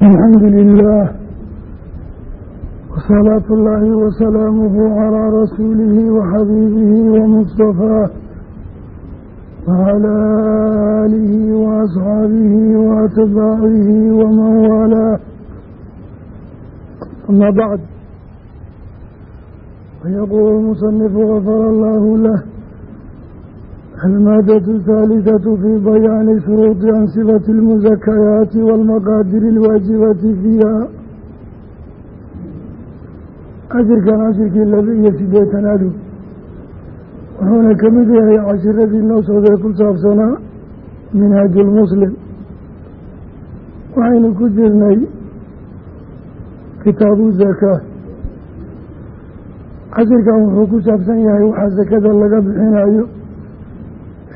alxamdu lilah wasalaatu اllaahi wasalaamuhu calaa rasuulihi waxabiibihi wamustafaah wacalaa aalihi waasxaabihi waatbaacihi waman waalaah ama bacd fayaquulu musanifu gafara allahu lah almaadatu alhaalihatu fi bayaani shuruudi ansibati almusakayaati waalmaqaadiri alwaajibati fiiha cashirkan cashirkii laba iyo siddeetanaadu wuxuuna ka mid yahay cashiradii noo socday ku saabsanaa minhaaju lmuslim waxaynu ku jirnay kitaabu zakaa cashirkan wuxuu ku saabsan yahay waxaa sakada laga bixinayo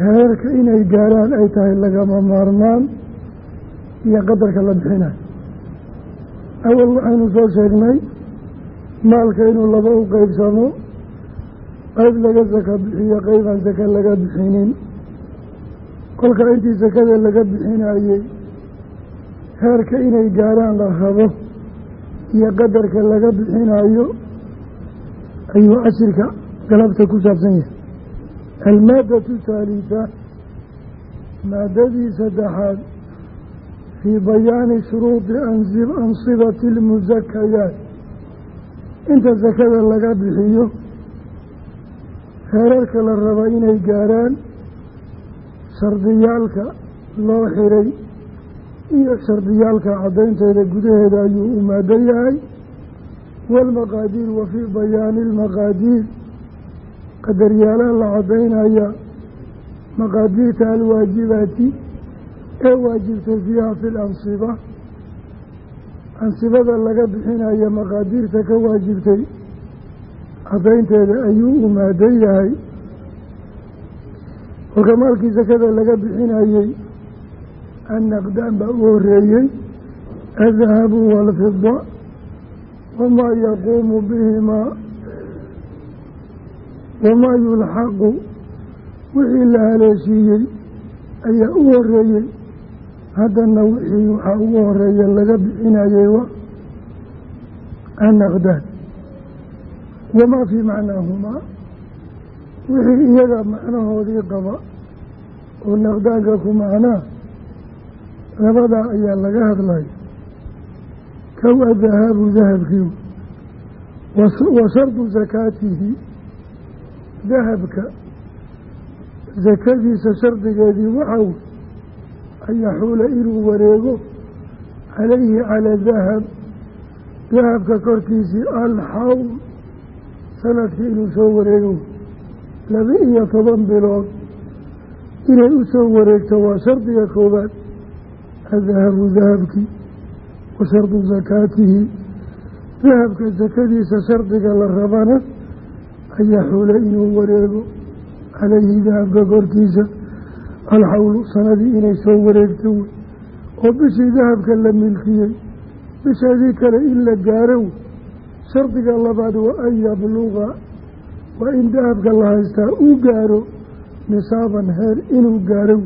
heerarka inay gaaraan ay tahay lagama maarmaan iyo qadarka la bixinayo awal waxaynu soo sheegnay maalka inuu laba u qeybsamo qeyb laga saka bixiyo qeybaan saka laga bixinin. Kolka intii sakada laga bixinayey heerka inay gaaraan la rabo iyo qadarka laga bixinayo ayuu cashirka galabta ku saabsan yahay almaadatu thaalitha maadadii saddexaad fii bayaani shuruudi ansibati almusakayaat inta sakada laga bixiyo heerarka la raba inay gaaraan shardiyaalka loo xiray iyo shardiyaalka caddaynteeda gudaheeda ayuu u maado yahay waalmaqaadiir wa fii bayaani almaqaadiir qadaryaalaha la caddaynaya maqaadiirta alwaajibaati ee waajibtay fiiha fi lansiba ansibada laga bixinaya maqaadiirta ka waajibtay caddaynteeda ayuu u maadan yahay. Kolka maalkii sakada laga bixinayey annaqdaan baa u horeeyey adahabu waalfida wamaa yaquumu bihimaa wamaa yulxaqu wixii la haleeshiiyey ayaa u horeeyey haddana wixii waxaa ugu horreeya laga bixinayey wa annaqdaan wamaa fii macnaahumaa wixii iyaga macnahoodii qaba oo naqdaanka ku macnaa labadaa ayaa laga hadlaya kow adahaabu dahabkii wa shardu sakaatihi dahabka sakadiisa shardigeedii waxaw an yaxuula inuu wareego calayhi cala dahab. Dahabka korkiisii alxawl sannadkii inuu soo wareego laba iyo toban bilood. Inay u soo wareegto waa shardiga koowaad adahabu dahabkii wa shardu sakaatihi dahabka sakadiisa shardiga la rabana an yaxuula inuu wareego calayhi dahabka korkiisa alxawlu sanadii inay soo wareegto oo bishii dahabka la milkiyey. Bisheedii kale in la gaaro shardiga labaad wa an yabluqa waa in dahabka la haystaa uu gaaro nisaaban heer inuu gaaro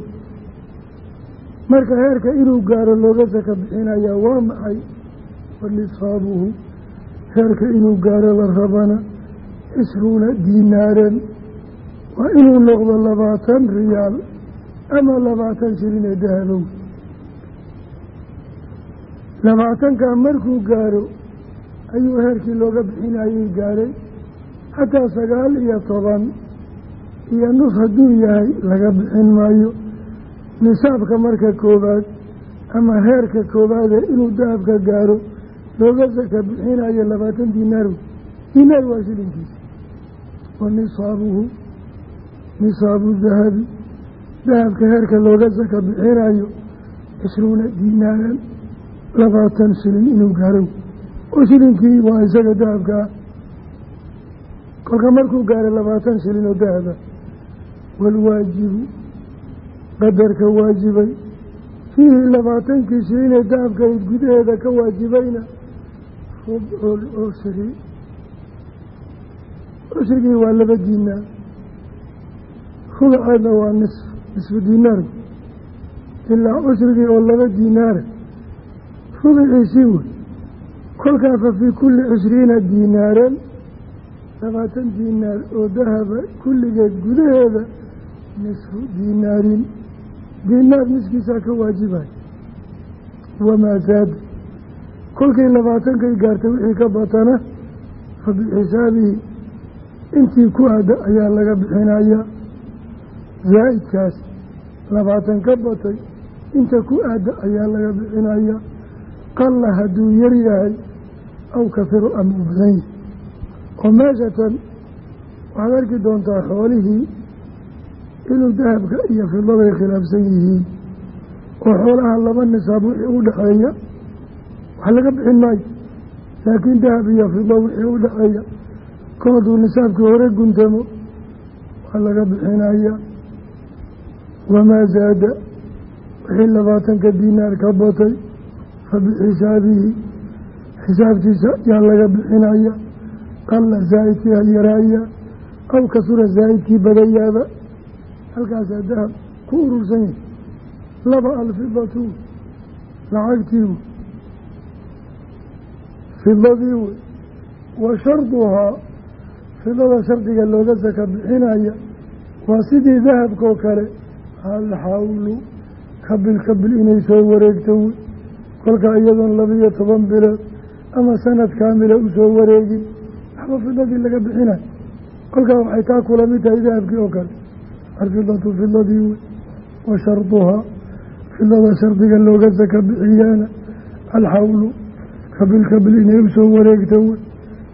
marka heerka inuu gaaro looga saka bixinayaa waa maxay? Wa nisaabuhu. Heerka inuu gaaro la rabana cishruuna diinaaran waa inuu noqdo labaatan riyaal ama labaatan shilin ee dahabow labaatankaa markuu gaaro ayuu heerkii looga bixinayay gaaray xataa sagaal iyo toban iyo nus hadduu yahay laga bixin maayo. Nisaabka marka koowaad ama heerka koowaade inuu dahabka gaaro looga saka bixinayo labaatan diinaar. Diinaar waa shilinkiisa wa nisaabuhu nisaabu dahabi dahabka heerka looga saka bixinayo cishruuna diinaaran labaatan shilin inuu gaaro oo shilinkii waa isaga dahabkaa kolka markuu gaaro labaatan shilin oo dahaba waalwaajibu qadarka waajibay fiihi labaatankii shilinee dahabkayd gudaheeda ka waajibayna rubcul cushri cushrigii waa laba diinaar. Rubaceedna waa nisf nisfu diinaar. Ilaa cushrigii oo laba diinaara rubiciisii wey. Kolkaa fa fii kulli cishriina diinaaran labaatan diinaar oo dahaba kulligeed gudaheeda nisfu diinaarin. Diinaar niskiisaa ka waajibay wamaa zaada kolkay labaatankay gaartay wixii ka batana fa bixisaabihi intii ku aada ayaa laga bixinayaa zaa'idkaas. Labaatan ka batay inta ku aada ayaa laga bixinayaa qalla hadduu yar yahay aw kafiru ama u badan yahay oo meeshatan waxaad arki doontaa xoolihii inuu dahabka iyo fidaday khilaafsan yihiin. Oo xoolaha laba nisaab wixii u dhexeeya wax laga bixin maayo laakiin dahab iyo fido wixii u dhexeeya kol hadduu nisaabkii hore guntamo waa laga bixinaya. Wamaa zaada wixii labaatanka diinaar ka batay fa bixisaabihi xisaabtiisa yaa laga bixinaya. Qalla zaa'idkii ha yaraaya aw kasura zaa'idkii badayaaba. Halkaasaa dahab ku urursan yahay laba alfidatu lacagtii fidadii wey wa sharduhaa fidada shardiga looga saka bixinaya waa sidii dahabkoo kale alxawlu kabil kabil inay soo wareegto. Wey kolkaa iyadoon labiyo toban bilood ama sanad kaamila u soo wareegin waxba fidadii laga bixinayo kolkaa waxay taa kula mid tahay dahabkii oo kale. Alfidatu fidadii wey wa sharduhaa. Fidada shardiga looga saka bixiyaana alxawlu kabil kabil inay u soo wareegto. Wey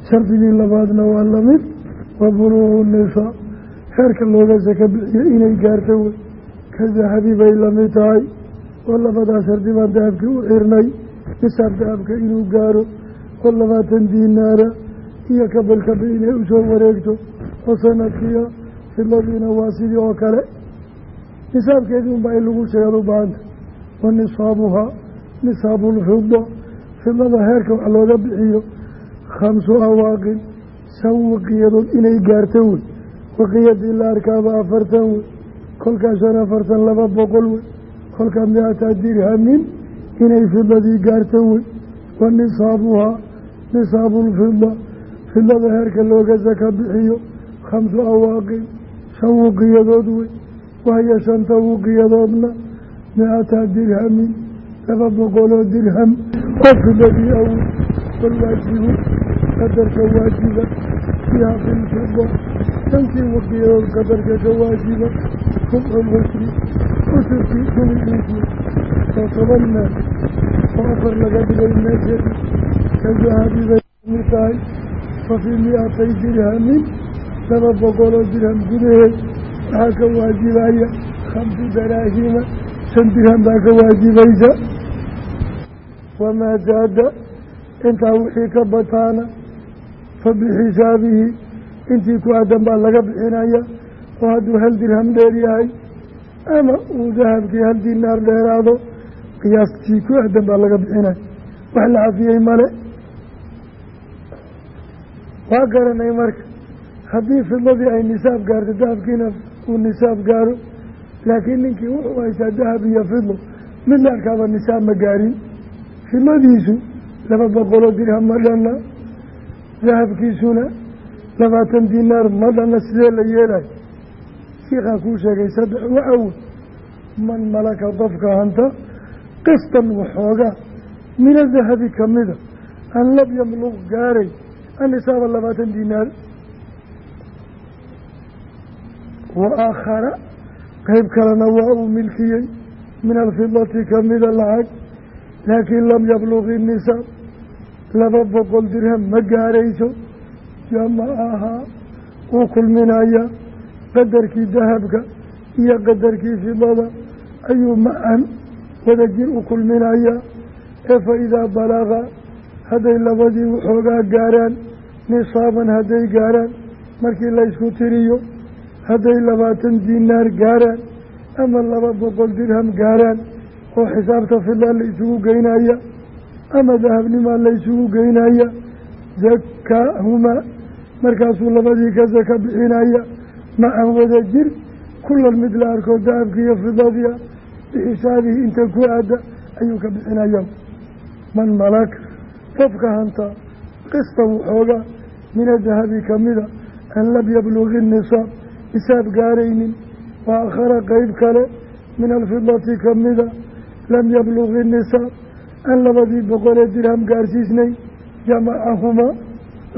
shardigii labaadna waa la mid wa buluugu nisaa heerka looga saka bixiyo inay gaarto wey ka dahabi bay la mid tahay. Oo labadaa shardi baan dahabkii u xirnay. Nisaab dahabka inuu gaaro oo labaatan diinaara. Iyo kabil inay u soo wareegto. Oo sanadkiia fidladiina waa sidii oo kale. Nisaabkeedii unbaa in lagu sheegaad u baahanta wa nisaabuhaa nisaabu lfida fidlada heerka wax looga bixiyo. Khamsu awaaqin shan waqiyadood inay gaarto wey waqiyadii la arkaaba afartan wey kolkaa shan afartan laba boqol wey kolkaa mi-ata dirhamin inay fidladii gaarto wey wa nisaabuhaa nisaabu lfida fidlada heerka looga saka bixiyo. Khamsu awaaqin shan wuqiyadood wey wahyo shanta wuqiyadoodna mi-ata dirhamin laba boqoloo dirham. Oo fidladii awoy walwaajibu qadarka waajiba fiiha fi lfida shankii waqiyadood qadarka ka waajiba rubcu lcusri cusurkii rubigiisii oo toban meel oo afar laga dhigay meeshadi ka dahabi bay ka mid tahay fa fii dirhamin laba boqoloo dirham gudaheed waxaa ka waajibaya khamsu daraahima shan dirham baa ka waajibaysa. Wamaa zaada intaa wixii ka bataana fa bixisaabihi intii ku aadan baa laga bixinaya oo hadduu hal dirham dheer yahay ama uu dahabkii hal dinaar dheeraado qiyaastii ku aadan baa laga bixinaya wax la cafiyey male waa garanay marka haddii fidladii ay nisaab gaarto dahabkiina uu nisaab gaaro laakiin ninkii wuxuu haystaa dahab iyo fidlo mid la arkaaba nisaab ma gaarin fidladiisu laba boqoloo dirham ma dhanna dahabkiisuna labaatan dinaar ma dhanna sidee la yeelayo shiikaa kuu sheegay saddex waxaw man malaka qofka hanta qistan waxoogaa min adahabi kamida an lam yamluq gaaray anisaaba labaatan dinaar. Wa aakhara qeyb kalena waa uu milkiyey. Min alfidati kamida lacag laakiin lam yabluq inisaab laba boqol dirham ma gaarayso jamacahaa uu kulminaya qadarkii dahabka iyo qadarkii fidada ayuu macan wadajir u kulminayaa. Ee fa idaa balaqa hadday labadii waxoogaa gaaraan nisaaban hadday gaaraan markii la ysku tiriyo hadday labaatan dinaar gaaraan ama laba boqol dirham gaaraan oo xisaabta fidla la isugu geynaya ama dahabnimaa la isugu geynaya zakaahumaa markaasuu labadii ka saka bixinaya macan wada jir. Kulan mid la arko dahabkii iyo fidadiia bixisaabihi inta ku aada ayuu ka bixinaya. Man malaka qofka hantaa qistan waxoogaa min adahabi kamida an lam yablugi nisaab nisaab gaaraynin. Wa akhara qeyb kale min alfidati kamida lam yablugi nisaab aan labadii boqolee dirham gaarsiisnay jamacahumaa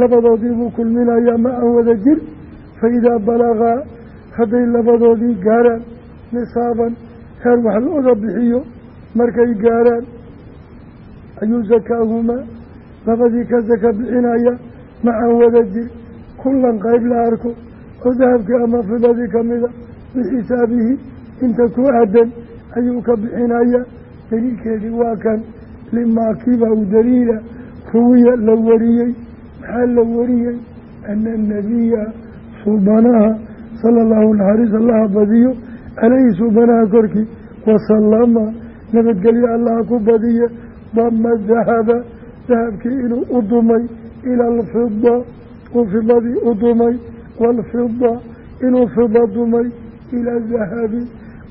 labadoodii buu kulminayaa macan wada jir fa idaa balagaa hadday labadoodii gaaraan nisaaban heer wax looga bixiyo markay gaaraan ayuu sakaahumaa labadii ka saka bixinaya macan wada jir kullan qayb la arko oo dahabkii ama fidadii kamida bixisaabihi inta ku aadan ayuu ka bixinaya daliilkeedii waa limaa kiba u daliila ruwiya la wariyey maxaa la wariyey? Ana anabiya suubanaha sala allahu naxariis allaha badiyo caleyhi suubanaha korkii wasalama nabadgelyo allaha ku badiye dama dahaba dahabkii inuu u dumay ila alfida uu fidadii u dumay waalfida inuu fida dumay ila dahabi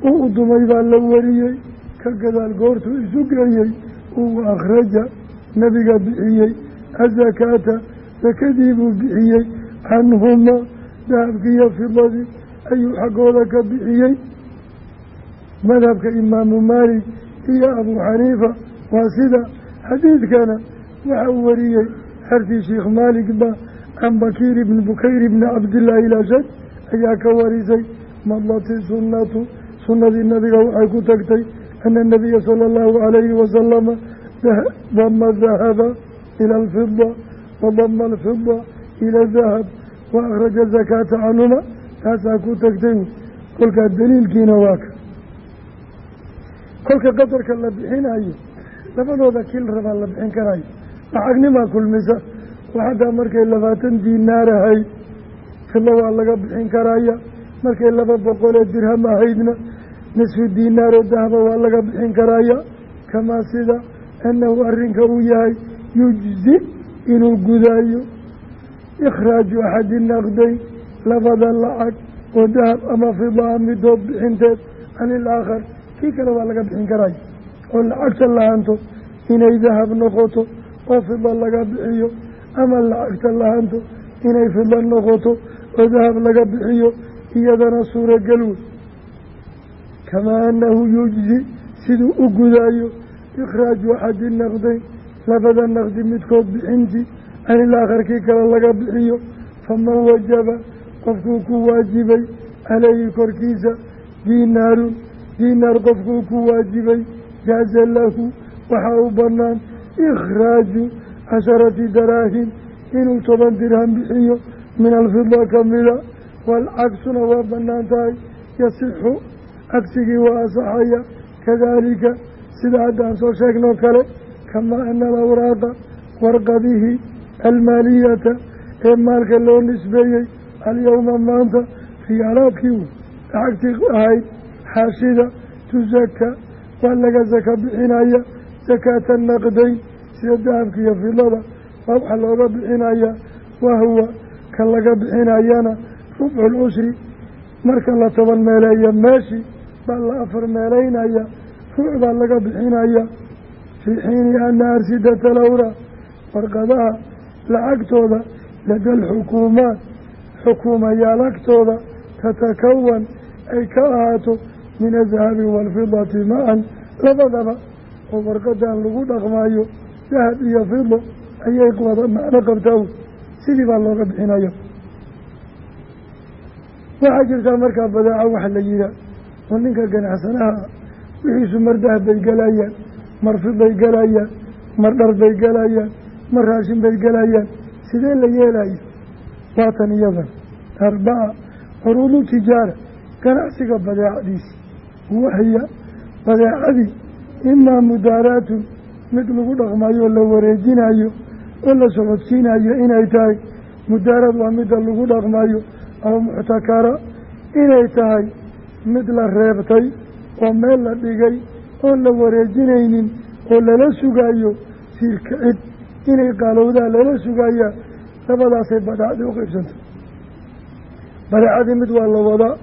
uu u dumay baa la wariyey ka gadaal goortuu isu uu akhraja nabiga bixiyey azakaata sakadii buu bixiyey canhumaa dahabkiiyo fidadii ayuu xaggooda ka bixiyey. Madhabka imaamu maalik iyo abuu xaniifa waa sida. Xadiidkana waxa uu wariyey xertii sheikh maalik ba can bakiir ibni bukayr ibni cabdillaahi ilashad ayaa ka warisay madlati sunnatu sunnadii nabiga waxay ku tagtay ana anabiya sala allahu calayhi wasalama dama dahaba ila alfida wadama alfida ila dahab wa akhraja zakaata canhuma taasaa ku tagtay kolkaa daliilkiina waa ka kolka qadarka la bixinayo labadooda kil rabaa la bixin karayo lacagnimaa kulmisa oo xataa markay labaatan diinaar ahayd fidlo waa laga bixin karaya markay laba boqolee dirham ahaydna nisfu diinaaroo dahaba waa laga bixin karaya kamaa sida annahu arrinka uu yahay yujzi inuu gudaayo. Ikhraaju axadi naqdayn labada lacag oo dahab ama fidaa midood bixinteed can ilaakhar kii kale waa laga bixin karaya oo lacagta lahanto inay dahab noqoto oo fida laga bixiyo ama lacagta lahanto inay fida noqoto oo dahab laga bixiyo iyadana suuragel wey kamaa annahu yujzi siduu u gudaayo ikhraaju axadi naqdayn labada naqdi midkood bixintii can ilaakhar kale laga bixiyo faman wajaba qofkuu ku waajibay caleyhi korkiisa diinaarun diinaar qofkuu ku waajibay jaaza lahu waxaa u bannaan ikhraaju casharati daraahim inuu toban dirham bixiyo min alfida kamida waalcagsuna waa bannaan tahay yasixu cagsigii waa asaxaya kadaalika sida haddaan soo sheegnoo kale kamaa ana alawraaqa warqadihii almaaliyata ee maalka loo nisbeeyey alyowma maanta riyaalaadkii lacagtii ahayd xaashida tusaka waa laga saka bixinaya sakaata naqdayn sida dahabka iyo fidada waa waxa looga bixinaya wahuwa ka laga bixinayana rubcu lcushri marka la toban meeleeya meeshii baa la afar meeleynaya ruuc baa laga bixinaya. Fii xiini ana arsidata lawra warqadaha lacagtooda lada alxukuumaat xukuumayaal agtooda tatakawan ay ka ahaato min adahabi waalfidati ma-an. Labadaba oo warqadan lagu dhaqmayo dahab iyo fido ayay wada macno qabtaa sidii baa looga bixinaya. Waxaa jirtaa markaa badaaco waxa la yihaa oo ninka ganacsanaha wixiisu mar dahab bay galayaan mar fiday galayaan mar dhar bay galayaan mar raashin bay galayaan sidee la yeelaya waatan iyadan arbaca curuudu tijaara. Ganacsiga badeecadiisi wahiya badeecadii. Imaa mudaaraatun. Mid lagu dhaqmayo la wareejinayo oo la socodsiinayo inay tahay. Mudaarad waa midda lagu dhaqmayo aw muxtakara inay tahay mid la reebtay oo meel la dhigay oon la wareejinaynin oo lala sugayo siirka cid. Inay qaalowdaa lala sugayaa labadaasay badhaacdii u qaybsantay. Badeecadii mid waa la wadaa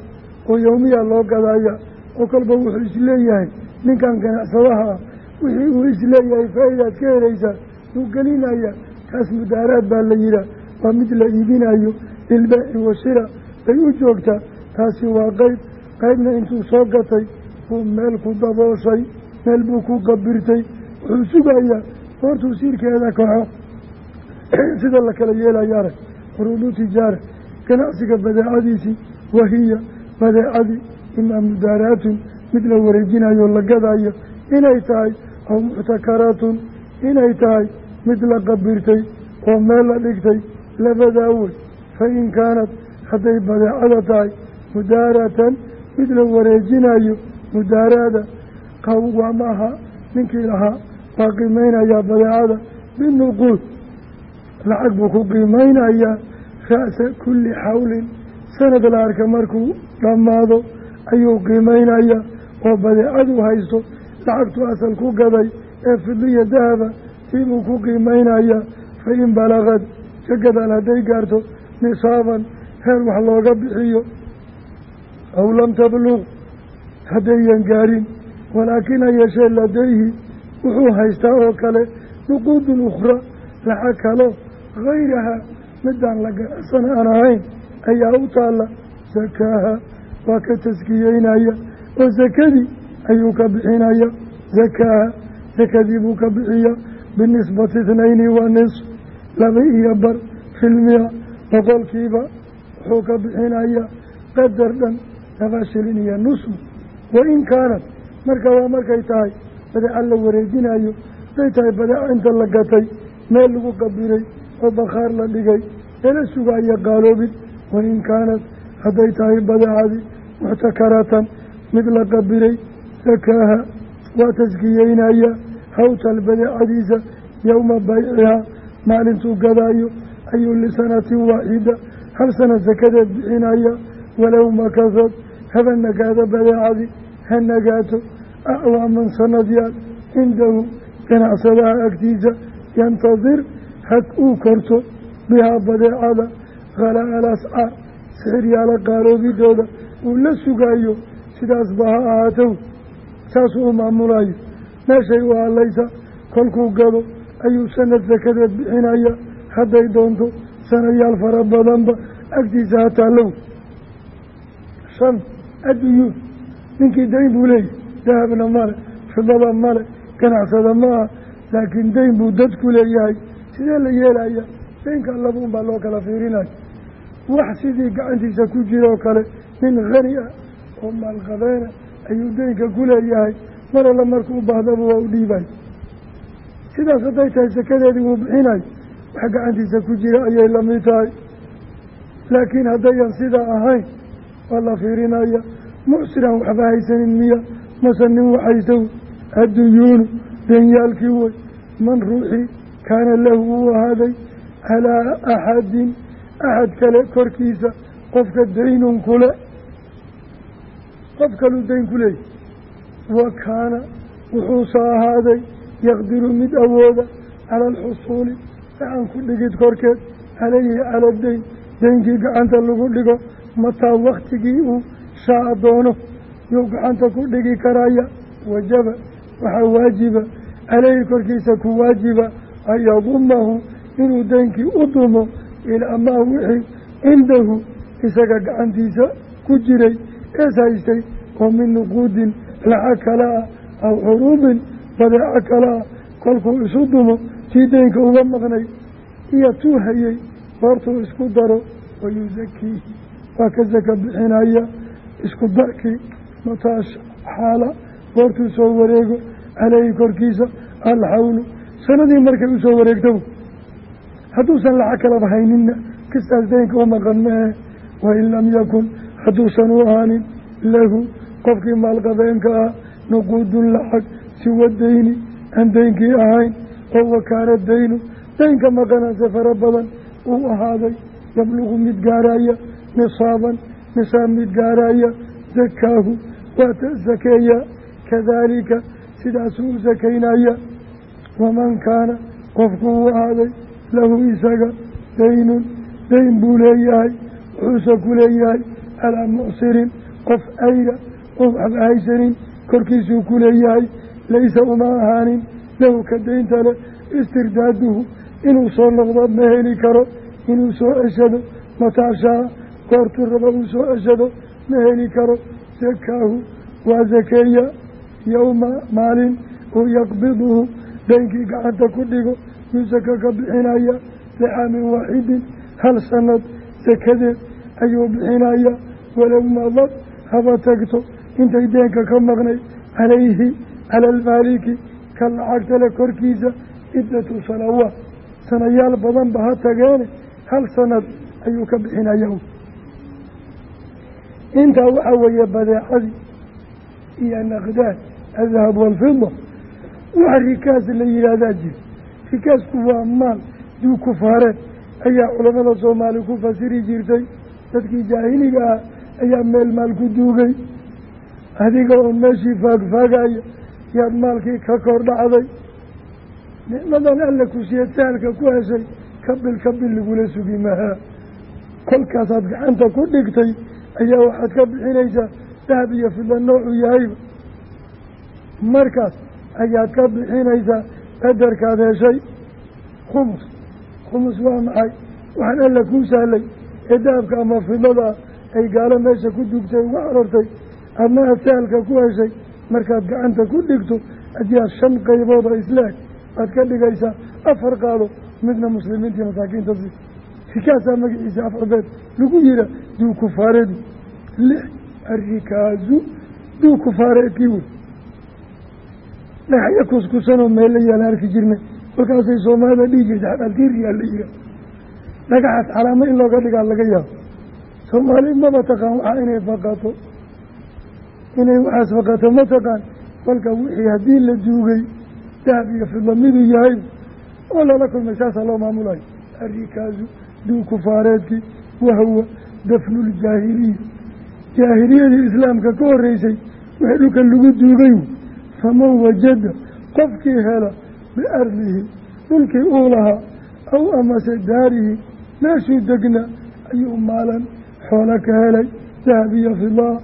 oo yowmiyaa loo gadaya oo kolba wuxuu is leeyahay ninkan ganacsadaha ah wixii uu is leeyahay faa-idaad ka helaysaa uu gelinaya kaas mudaaraad baa la yidhaah waa mid la iibinayo lilbaaci washira bay u joogtaa. Taasi waa qeyb qeybna intuu soo gatay buu meel ku dabooshay meel buu ku qabirtay wuxuu sugayaa goortuu siirkeeda kaco. Sida la kala yeelaya arag quruudu tijaara ganacsiga badeecadiisii wahiya badeecadii imaa mudaaraatun mid la wareejinayo la gadayo inay tahay aw muctakaratun inay tahay mid la qabirtay oo meel la dhigtay labadaa wey kaanad hadday badeecada tahay mudaaratan mid la wareejinayo mudaaraada qawamaha ninkii lahaa waa qiimeynayaa badeecada binuquud lacag buu ku qiimeynayaa ra'sa kulli xawlin. Sanad la arka markuu dhammaado ayuu qiimeynayaa oo badeecadu haysto lacagtu asal ku gaday ee fidiya dahaba siibuu ku qiimeynayaa fa in balagad ka gadaal hadday gaarto nisaaban heer wax looga bixiyo aw lam tabluq haddayan gaarin walaakin ha yeeshee ladayhi wuxuu haystaa oo kale nuquudun ukhra lacag kalo hayraha midaan la ganacsan aan ahayn ayaa u taalla sakaaha waa ka taskiyeynaya oo sakadii ayuu ka bixinaya sakaaha sakadii buu ka bixiya binisbati ithnayni wa nisf laba iyo bar filmiya boqolkiiba wuxuu ka bixinaya qadar dhan laba shilin iyo nusf wain kaanad marka waa markay tahay badeeca la wareejinayo haday tahay badeeca inta la gatay meel lagu qabiray oo bakhaar la dhigay lala sugaayo qaaloobid wain kaanad hadday tahay badeecadii muxtakaratan mid la qabiray sakaaha waa taskiyeynaya hawtal badeecadiisa yowma baycihaa maalintuu gadaayo ayuu lisanatin waaxida hal sana sakadeed bixinaya walow makasad haba nagaado badeecadii ha nagaato acwaaman sanadyaal cindahu ganacsadaha agtiisa yantadir had uu korto bihaa badeecada khalaa alascaar sixiryaala qaaloobidooda uu la sugaayo sidaasba ha ahaatow saasuu u maamulayo meeshay u hadlaysa kolkuu gado ayuu sanad sakadeed bixinaya hadday doonto sanayaal fara badanba agtiisa ha taallow shan adduyuun ninkii dayn buu leeyahy dahabna male fidada male ganacsada ma aha laakiin dayn buu dadku leeyahay. Sidee la yeelaya daynka labuun baa loo kala fiirinaya wax sidii gacantiisa ku jiroo kale nin khani ah oo maalqabeena ayuu daynka ku leeyahay. Mar alla markuu baahdaba waa u dhiibay. Sidaas hadday tahay sakadeedii wuu bixinayo wax gacantiisa ku jira ayay la mid tahay. Laakiin haddayan sidaa ahayn waa la fiirinaya mucsiran waxba haysanin miya mase nin waxaysaw adduyuunu danyaalkii wey man ruuxii kaana lahu uu ahaaday calaa axadin axad kale korkiisa qofka daynun kule qof kaluu dayn ku leeyahy wa kaana wuxuuse ahaaday yaqdiru mid awooda cala alxusuuli gacan ku dhigid korkeed calayhi cala dayn. Daynkii gacanta lagu dhigo mataa waktigii uu shaa doono yuu gacanta ku dhigi karaya wajaba waxaa waajiba caleyhi korkiisa ku waajiba an yadumahu inuu daynkii u dumo ilaa maa wixii cindahu isaga gacantiisa ku jiray ees haystay oo min nuquudin lacag kale ah aw xuruubin badeeco kale ah kolkuu isu dumo tii daynka uga maqnay iyo hayey goortuu isku daro wayusakiihi waa ka saka bixinaya isku darkii mataash xaala goortuu soo wareego caleyhi korkiisa alxawlu sanadii markay u soo wareegtaba hadduusan lacag kalaba hayninna kistaas daynka u maqan maehe wain lam yakun hadduusan u ahaanin lahu qofkii maalqabeenka ah nuquudun lacag siwa dayni aan daynkii ahayn oo wakaana daynu. Daynka maqanaase fara badan uu ahaaday yablugu mid gaaraya nisaaban nisaab mid gaaraya zakaahu waa sakeeya kadaalika sidaasuu u sakaynaya waman kaana qofku uu ahaaday lahu isaga daynun dayn buu leeyahay wuxuuse ku leeyahay calaa mucsirin qof ayra oo waxba haysanin korkiisuu ku leeyahay laysa uma ahaanin lahu ka daynta leh istirdaaduhu inuu soo noqdo ma heli karo inuu soo ceshado mataashaa goortuu raba uu soo ceshado ma heli karo. Sakaahu waa sakeeya yowma maalin uu yaqbiduhu. Daynkii gacanta ku dhigo yuu saka ka bixinaya lixaamin waaxidin. Hal sanad sakadeed ayuu bixinaya. Walow madad haba tagto. Intay deenka ka maqnay calayhi cala almaaliki ka lacagtale korkiisa ciddatu sanawaat sanayaal badanba ha tageene. Hal sanad ayuu ka bixinaya intaa waxaa weeye badeecadii iyo naqdaad adahab waalfida waxa rikaas la yidhaahdaa jira rikaasku waa maal duu kufaareed ayaa culamada soomaali ku fasiri jirtay. Dadkii jaahiliga ah ayaa meel maal ku duugay. Adiga oo meeshii faagfaagaya yaad maalkii ka kor dhacday. Nicmadan alla ku siiyad sahalka ku heshay kabil kabil lagula sugi mahaa kolkaasaad gacanta ku dhigtay ayaa waxaad ka bixinaysaa dahab iyo fidla noocuu yahayba markaas ayaad ka bixinaysaa qadarkaad heshay. Khumus. Khumus waa maxay? Waxaan alla kuu sahlay ee dahabka ama fidlada ay gaalo meesha ku dugtay uga carartay adna aad sahalka ku heshay markaad gacanta ku dhigto adiyaa shan qaybood oo isleeg baad ka dhigaysaa afar qaado midna muslimiintii masaakiinta si rikaasaa magaciisa afarbeed lagu yira duu kufaareedu lix arikaazu duu kufaareedkii wey dhagaxyo kuskusanoo meel la yaalla arki jirnay kolkaasay soomaalida dhihi jirta xabaaltiiriyaa la yihaa dhagaxaas calaamo in looga dhigaa laga yaabo. Soomaali maba taqaan waxaa inay faqato. Inay waxaas faqato ma taqaan. Kolka wixii haddii la duugay dahab iyo fidla miduu yahay oo lala kulmay saasaa loo maamulayo. Arikaazu duu kufaareedkii wahuwa dafnuljaahiliya jaahiliyadii islaamka ka horeysay wixii dhulkan lagu duugay faman wajada qofkii hela biardihi dhulkii uu lahaa aw amase daarihi meeshuu degna ayuu maalan xoolo ka helay. Dahab iyo fidaa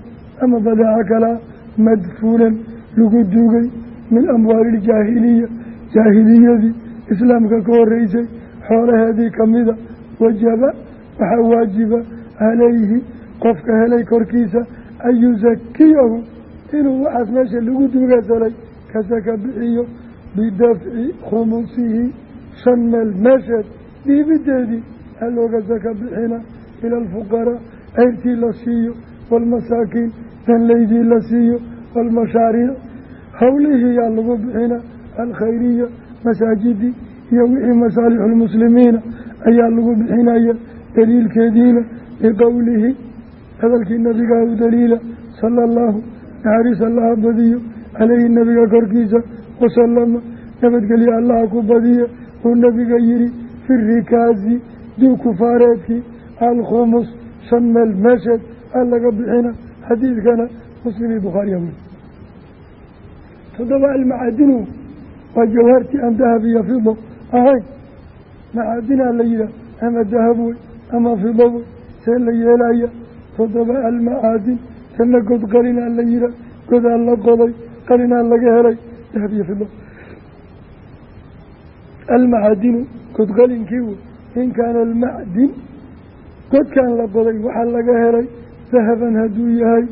ama badeeco kalaa madfuunan lagu duugay min amwaali iljaahiliya jaahiliyadii islaamka ka horeysay xoolaheedii kamida wajaba waxaa waajiba calayhi qofka helay korkiisa an yusakiyahu inuu waxaas meesha lagu duugasalay kasaka bixiyo bidafci khumusihi shan meel meesheed dhiibideedii ha looga saka bixina ila alfuqaraa ceyrtii la siiyo waalmasaakiin danleydii la siiyo waalmashaariic howlihii yaa lagu bixina alkhayriya masaajidii iyo wixii masaalixulmuslimiina ayaa lagu bixinaya daliilkeediina biqowlihi hadalkii nabigaa daliila sala allahu naxariis allaha badiyo caleyhi nabiga korkiisa wasalama nabadgelyo allaha ku badiya uu nabiga yihi fi rikaasi duu kufaareedkii alkhumus shan meel meesheed a laga bixina xadiidkana muslim iyo bukhaariya wey toddoba almacaadinu waa jawhaartii aan dahab iyo fido ahayn macaadinaa la yihaah ama dahab wey ama fido wey see la yeelaya toddoba almacaadin tanna god qalinaa la yihaa godaa la qoday qalinaa laga helay dahab iyo fido almacadinu god qalinkii wey in kaana almacdin godkaan la qoday waxaa laga helay dahaban hadduu yahay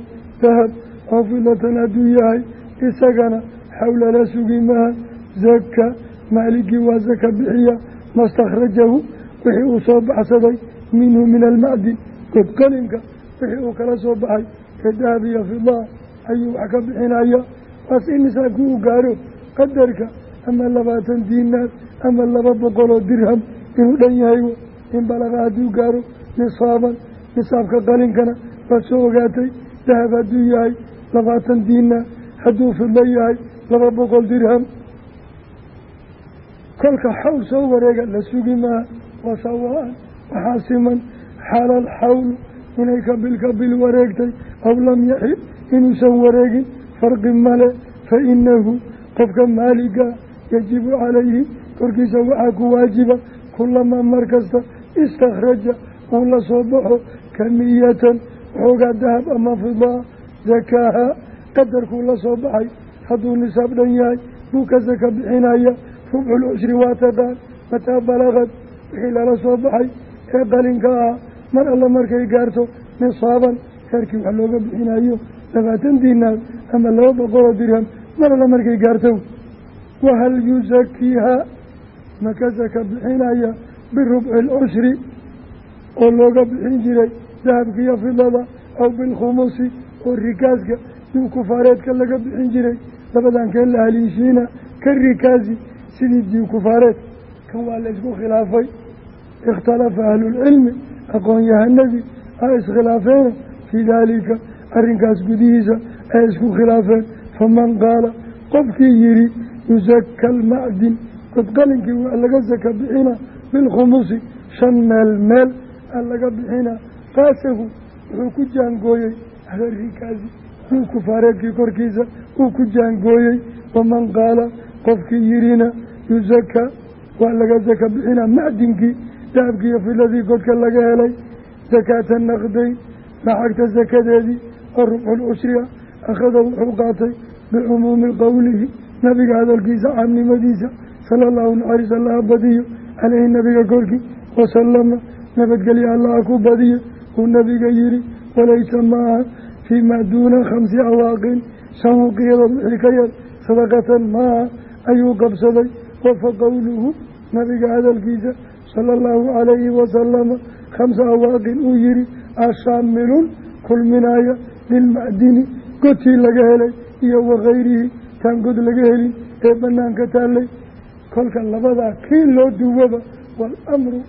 dahab oo fidatan hadduu yahay isagana xawla la zaka maaligii waa zaka bixiya mastakhrajahu wixii uu soo baxsaday minhu min almacdin god qalinka wixii uu kala soo baxay ee dahab iyo fidaa ayuu wax ka bixinaya waas in nisaabkii uu gaaro qadarka ama labaatan diinaar ama laba boqoloo dirham inuu dhan yahay in balaqa hadduu gaaro nisaaban nisaabka qalinkana waad soo ogaatay dahab hadduu yahay labaatan diinaar hadduu fidlo yahay laba boqol dirham kolka xawl soo wareega la sugi maa wasawaan waxaa siman xaalal xawlu inay kabil kabil wareegtay aw lam yaxib inuusan wareegin farqi male fa inahu qofka maaliga yajibu calayhi korkiisa waxaa ku waajiba kulamaa mar kasta istakhraja uu la soo baxo kamiyatan waxoogaa dahab ama fidaa zakaaha qadarkuu la soo baxay hadduu nisaab dhan yahay buu ka bixinaya rubcul cushri waa taqaan mataa balagad wixii lala soo baxay ee qalinka ah. Mar alla markay gaarto nisaaban heerkii wax looga bixinayo labaatan diinaar ama laba boqoloo dirham mar alla markay gaarto wahal yusakiiha maka saka bixinaya birubci alcushri oo looga bixin jiray dahabka iyo fidada aw bilkhumusi oo rikaaska dib kufaareedka laga bixin jiray. Labadan keen la haliishiina ka rikaasi sidii diib kufaareed kan waa la isku khilaafay. Ikhtalafa ahlulcilmi aqoon-yahanadii a iskhilaafeen. Fii daalika arrinkaas gudihiisa ay isku khilaafeen. Faman qaala qofkii yidhi yusaka almacdin godqalinkii waa laga saka bixina bilkhumusi shan meel meel a laga bixina. Qaasahu wuxuu ku jaangooyey ahla rikaasi duu kufaareedkii korkiisa uu ku jaangooyey. Waman qaala qofkii yidhina yusaka waa laga saka bixina macdinkii dahabkii iyo filadii godka laga helay sakaata naqdayn lacagta sakadeedii oo rubxul cushriga akhada wuxuu qaatay bicumuumi qowlihi nabiga hadalkiisa caamnimadiisa sala allahu naxariis allaha badiyo caleyhi nabiga korkii wasalama nabadgelyo allaha ku badiyo uu nabiga yihi walaysa maaha fii maa duuna khamsi awaaqin shan wuqiyadood wixii ka yar sadaqatan maaha ayuu qabsaday wafa qowluhu nabiga hadalkiisa sala allahu calayhi wasalama khamsa awaaqin uu yihi ashaamilun kulminaaya lilmacdini godtii laga helay iyo wakayrihi taan god laga helin ee banaanka taallay. Kolka labadaa kii loo duwaba waalamru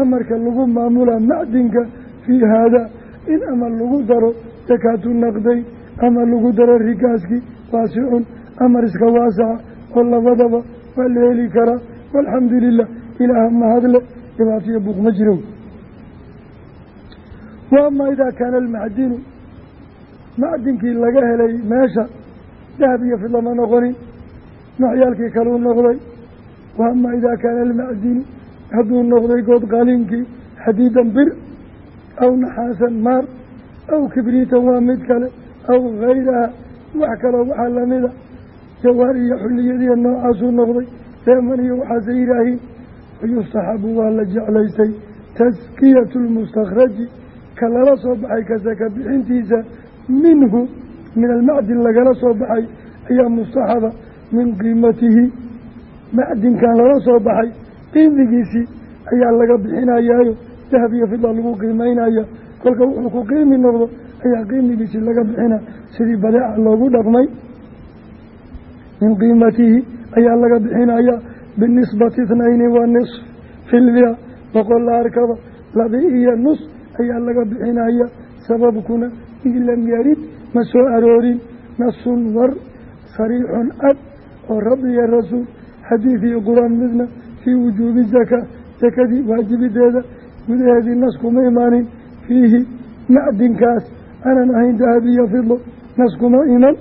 amarka lagu maamulaa macdinka fii haadaa in ama lagu daro sakaatu naqday ama lagu daro rikaaskii waasicun amar iska waasaca oo labadaba waa la heli karaa walxamdu lilah ilaaha mahadle dhibaataiyo buuq ma jiro. Wa ama idaa kaana almacdinu macdinkii laga helay meesha dahab iyo fid lama noqonin noocyaalkii kaluu noqday. Wa ama idaa kaana almacdinu hadduu noqday good qalinkii xadiidan bir aw naxaasan maar aw kibriitan waa mid kale aw hayraha wax kaloo waxaa lamida jawaar iyo xulliyadiiya noocaasuu noqday reeman iyo waxaase yidhaahiin wayustaxabu waa la jeclaystay taskiyatu lmustakhraji ka lala soo baxay kasaka bixintiisa minhu min almacdin lagala soo baxay ayaa mustaxaba min qiimatihi macdinkan lala soo baxay qiimigiisii ayaa laga bixinayaayo dahab iyo fida lagu qiimeynaya kolka wuxuu ku qiimi noqdo ayaa qiimigiisii laga bixina sidii badeeca loogu dhaqmay min qiimatihi ayaa laga bixinaya binisbati ithnayni wa nisf filmia boqol la arkaba labi iyo nus ayaa laga bixinaya sababkuna. In lam yarid ma soo aroorin nasun war sariixun cad oo rabbi iyo rasuul xadiid iyo qur'aan midna fii wujuubi zakaa sakadii waajibideeda gudaheedii nas kuma imaanin fiihi macdinkaas aanan ahayn dahabi iyo fidlo nas kuma iman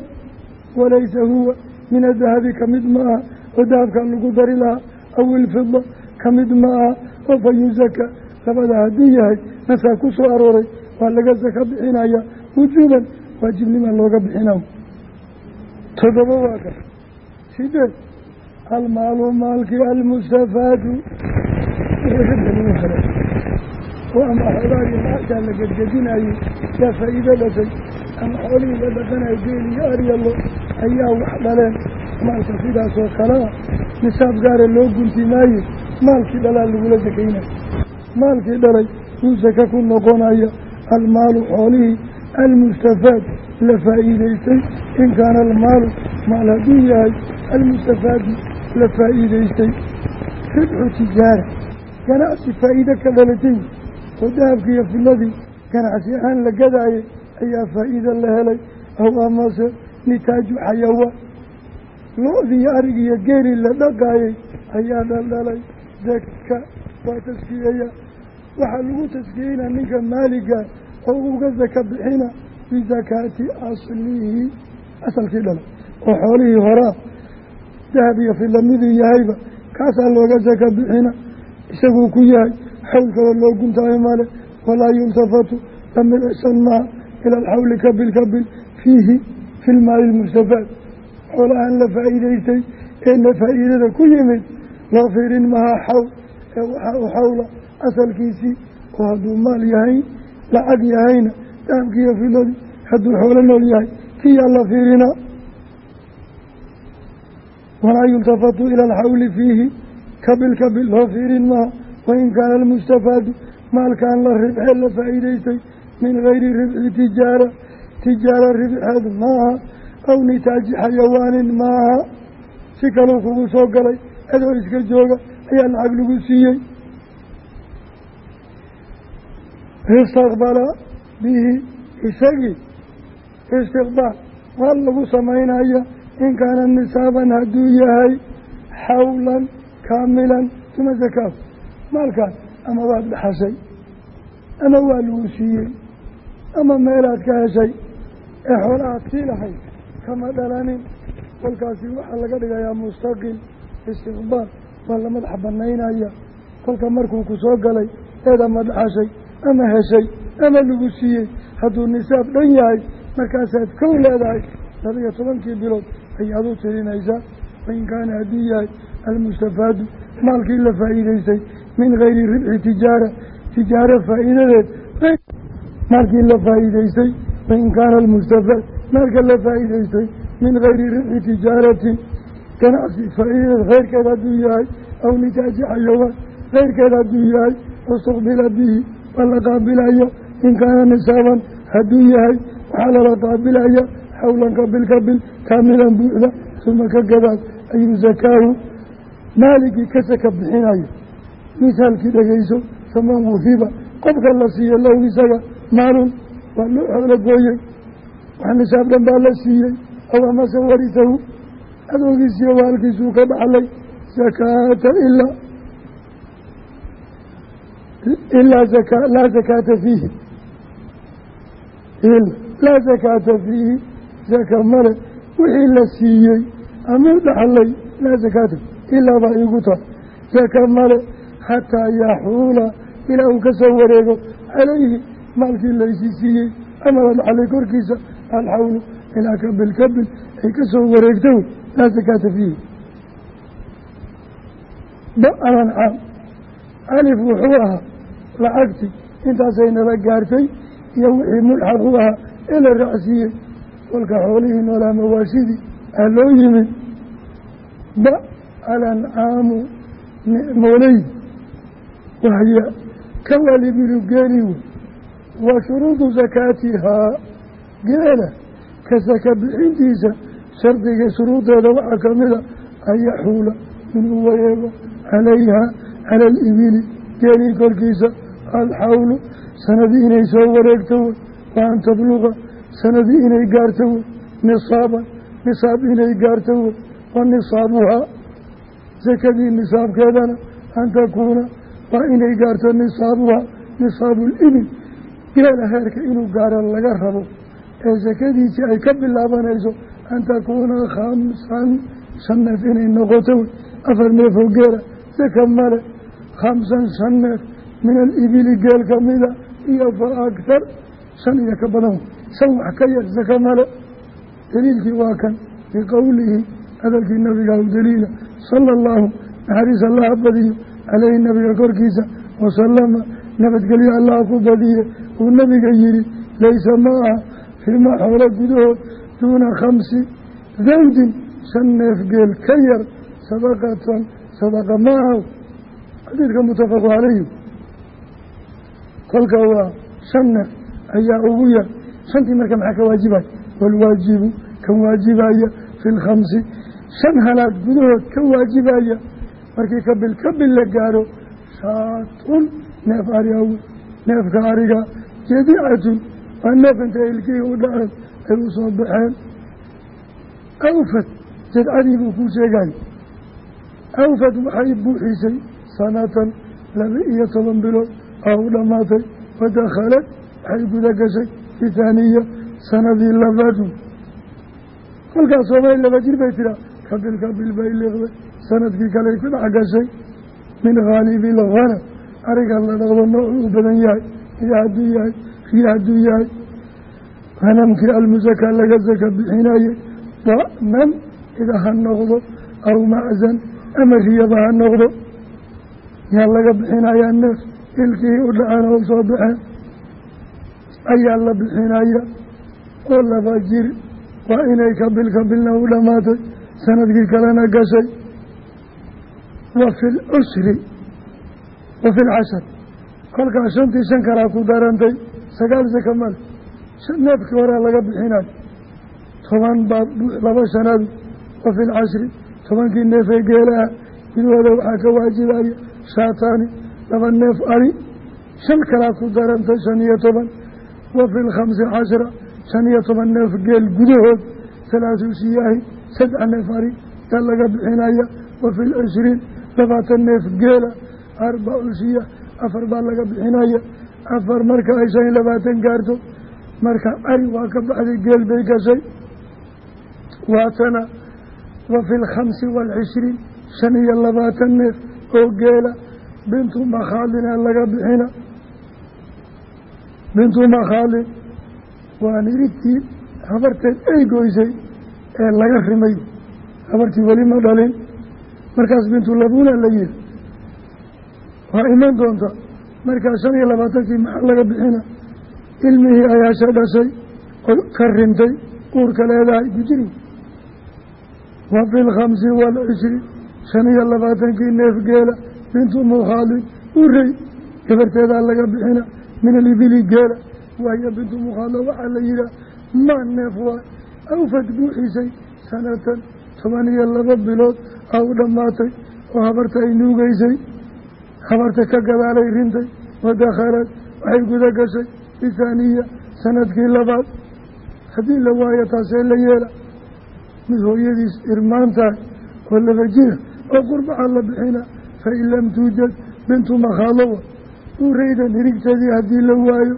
walaysa huwa min adahabi ka mid ma aha oo dahabkaa lagu dari lahaa aw ilfida ka mid ma aha oo fa yusaka labada hadduu yahay nasaa ku soo arooray waa laga saka bixinaya wujuuban waajibnima looga bixinayo. Toddoba waa ka. Sideed almaalu maalkii almustafaadu ama xoolaagii lacagtaa la yaa faa'iido dhashay ama xoolihii la dhaqanayo geel iyo aryalo ayaa wax dhaleen maalka sidaasoo kalea nisaab gaara loo gunti maayo maalkii dhalaa lagula sakaynaya maalkii dhalay wuu saka ku noqonaya. Almaalu xoolihii almustafaad la faa'iidaystay. In kaana almaalu maal hadduu yahay almustafaadi la faa'iidaystay. Ribxu tijaara ganacsi faa'iide ka dhalatay. Oo dahabkii iyo ganacsi ahaan la gadaayay ayaa faa'iida la helay. Aw amase nitaaju xayawaan lo-dii arig iyo geelii la dhaqaayay ayaa dhaldhalay. Daka waa taskiyeeya. Waxaa lagu taskiyeynaa ninka maaliga oo uga saka bixina bisakaati aslihi. Asalkii dhala. Oo xoolihii horaa. Dahab iyo fidla miduu yahayba kaasaa looga saka bixina. Isaguu ku yahay. Xawl kaloo loo guntaayo male walaa yultafatu lamilcsan maha ila alxawli kabil kabil fiihi fi lmaali lmustafaad xoolahan la faa'iidaystay eena faa'iidada ku yimid loo fiirin mahaa xawl ee waxaa u xawla asalkiisii oo hadduu maal yahay lacag yahayna dahabkiiyo filadii hadduu xoolo nool yahay kiyaa la fiirinaa walaa yultafatu ila alxawli fiihi kabil kabil loo fiirin maha. Wain kaana almustafaadu maalkaan la ribxee la faa'iidaystay min gayri ribxi tijaara tijaara ribxeed maaha aw nitaaji xayawaanin maaha si kaluu kugu soo galay adoo iska jooga ayaa lacag lagu siiyey istaqbala bihi isagii istiqbaal maal lagu samaynaya in kaana nisaaban hadduu yahay xawlan kaamilan uma zakaaf maalkaas ama waad dhaxashay ama waa lagu siiyey ama meelaad ka heshay ee xoola aad sii lahayd kama dhalanin. Kolkaasi waxaa laga dhigayaa mustaqil istiqbaal waa la madax banaynaya kolka markuu ku soo galay eed ama dhaxashay ama heshay ama lagu siiyey hadduu nisaab dhan yahay markaasaad kow leedahay labiyo tobankii bilood ayaad u tirinaysaa. Wain kaana hadduu yahay almustafaadu maalkii la faa'iidaystay min gayri ribxi tijaara. Tijaaro faa'iidadeed maalkii la faa'iidaystay wain kaana almustafaad maalka la faa'iidaystay min gayri ribxi tijaaratin. Ganacsi faa'iidadeed kheyrkeed hadduu yahay aw nitaaji xayawaan kheyrkeed hadduu yahay istuqbila bihi waa la qaabilaya in kaana nisaaban hadduu yahay waxaa lala qaabilaya xawlan kabil kabil kaamilan buuxda suma ka gadaad ayuu zakaahu maaligii ka saka bixinayo misaalkii dhegeyso faman wuhiba qofka la siiyo lahu isaga maalun waa loo xoolo gooyey. Wax nisaab dhan baa la siiyey. Aw amase warisahu. Adoogiisiyo waalkiisuu ka dhaxlay zakaata ilaa ilaa zaka laa zakaata fiihi. Laa zakaata fiihi. Zaka male wixii la siiyey ama dhaxlay laa zakaata ilaa baa iigu tahay. Zaka male xataa yaxuula ilaa uu ka soo wareego calayhi maalkii laysi siiyey ama la dhaxlay korkiisa alxawlu ilaa kabil kabil ay ka soo wareegto laa zakaata fiihi ba'alancaam alif wuxuu ahaa lacagti intaasay naba gaartay iyo wixii mulxaq u ahaa ee la raacsiiyey. Kolka xoolihii noolaa mawaasidii aa loo yimid ba alancaamu nicmooley wahya ka walibilu geeli wey wa shuruudu sakaatihaa geela ka saka bixintiisa shardiga shuruudeeda waxaa ka mida an yaxuula inuu wareego calayha cala alibili geelii korkiisa alxawlu sanadii inay soo wareegto wey wa an tabluqa sanadii inay gaarto wey nisaaban nisaab inay gaarto wey wa nisaabuhaa. Sakadii nisaabkeedana an takuuna waa inay gaarto nisaabuhaa nisaabu libil geela heerka inuu gaaro laga rabo ee sakadiisii ay ka bilaabanayso an takuuna khamsan shan neef inay noqoto. Wey afar neefoo geela saka male khamsan shan neef min alibili geel kamida iyo fa aktar shan iyo ka badan. Shan wax ka yar saka male. Daliilkii waa kan biqowlihi hadalkii nabiga u daliila sala allahu naxariis allaha badiyo caleyhi nabiga korkiisa wasalama nabadgelyo allaha ku badiye uu nabiga yihi laysa ma aha fiima xoolo gudahood duuna khamsi zawdin shan neef geel ka yar sadaqatan sadaqa ma aha xadiidka mutafaqu caleyhi kolka waa shan neef ayaa ugu yar. Shantii marka maxaa ka waajibaya? Walwaajibu kan waajibaya fi lkhamsi shan halaad gudahood ka waajibaya. Markii kabil kabil la gaaro shaatun neef ari aw ariga jadicatun waa neef inta ilkihii u dhaceen ay u soo baxeen awfad jadcadii buu kuu sheegay awfad waxay buuxisay sanatan laba iyo toban bilood oo u dhammaatay wadakhalad waxay guda gashay fi thaaniya sanadii labaadu kolkaas soomali laba jir bay tiraa kabil kabil bay liiqday sannadkii kaley ku dhex min haalibi ariga la dhaqdo noocuu u badan yahay iyo hadduu yahay riyo hadduu yahay hanamkii almusaka laga saka bixinayey da'nan ida ha noqdo. Aw macsan ama riyaba ha noqdo. Yaa laga bixinayaa neef ilkii u dhaceen oo soo baxeen. Ayaa la bixinaya. Oo laba jir. Waa inay kabil kabilna u dhammaatay sannadkii kalena gashay. Wa fi lcushri wa fi kolkaas shantii shan kalaa ku darantay sagaal saka male neefkii horea laga bixinayo. Toban baa laba shanaadu wa fi lcashri tobankii neefee geelaha midooda waxaa ka waajibaya shaataani laba neef ari. Shan kalaa ku darantay shan iyo toban wa fi lkhamsi cashra. Shan iyo toban neef geel gudahood salaasu shiyaahi saddex neef ari yaa laga bixinaya wa fi lcishriin labaatan neef geela arbacu shiya afar baa laga bixinaya. Afar marka ay shan iyo labaatan gaarto marka ari waa ka baxday geel bay gashay. Waatana wa fi lkhamsi waalcishriin shan iyo labaatan neef oo geela. Bintu makhaalina laga bixina. Bintu makhaalin waa nirigtii habarteed ay goysay ee laga rimay. Habartii weli ma dhalin. Markaas bintu la yihi waa iman doonta markaas shan iyo labaatankii maxaa laga bixina? Ilmihii ayaasha dhashay oo ka rintay uurka leedahay gujiri wa fi lkhamsi waalcishri shan iyo labaatankii neef geela bintu mukhaalid urey gabarteedaa laga bixina min alibili geela. Wahiya bintu mukhaalo waxaa la yihaah maa neef waay awfad buuxisay sanatan toban iyo laba bilood u dhammaatay oo habarta ay nuugeysay habarta ka gadaalay rintay wadakhalad waxay guda gashay bithaaniya sannadkii labaad. Haddii la waayo taasee la yeela. Mid hooyadiis irmaan tahay oo laba jira oo qurbaca la bixina fain lam tuujad bintu makhaalowa uureydan hirigteedii haddii la waayo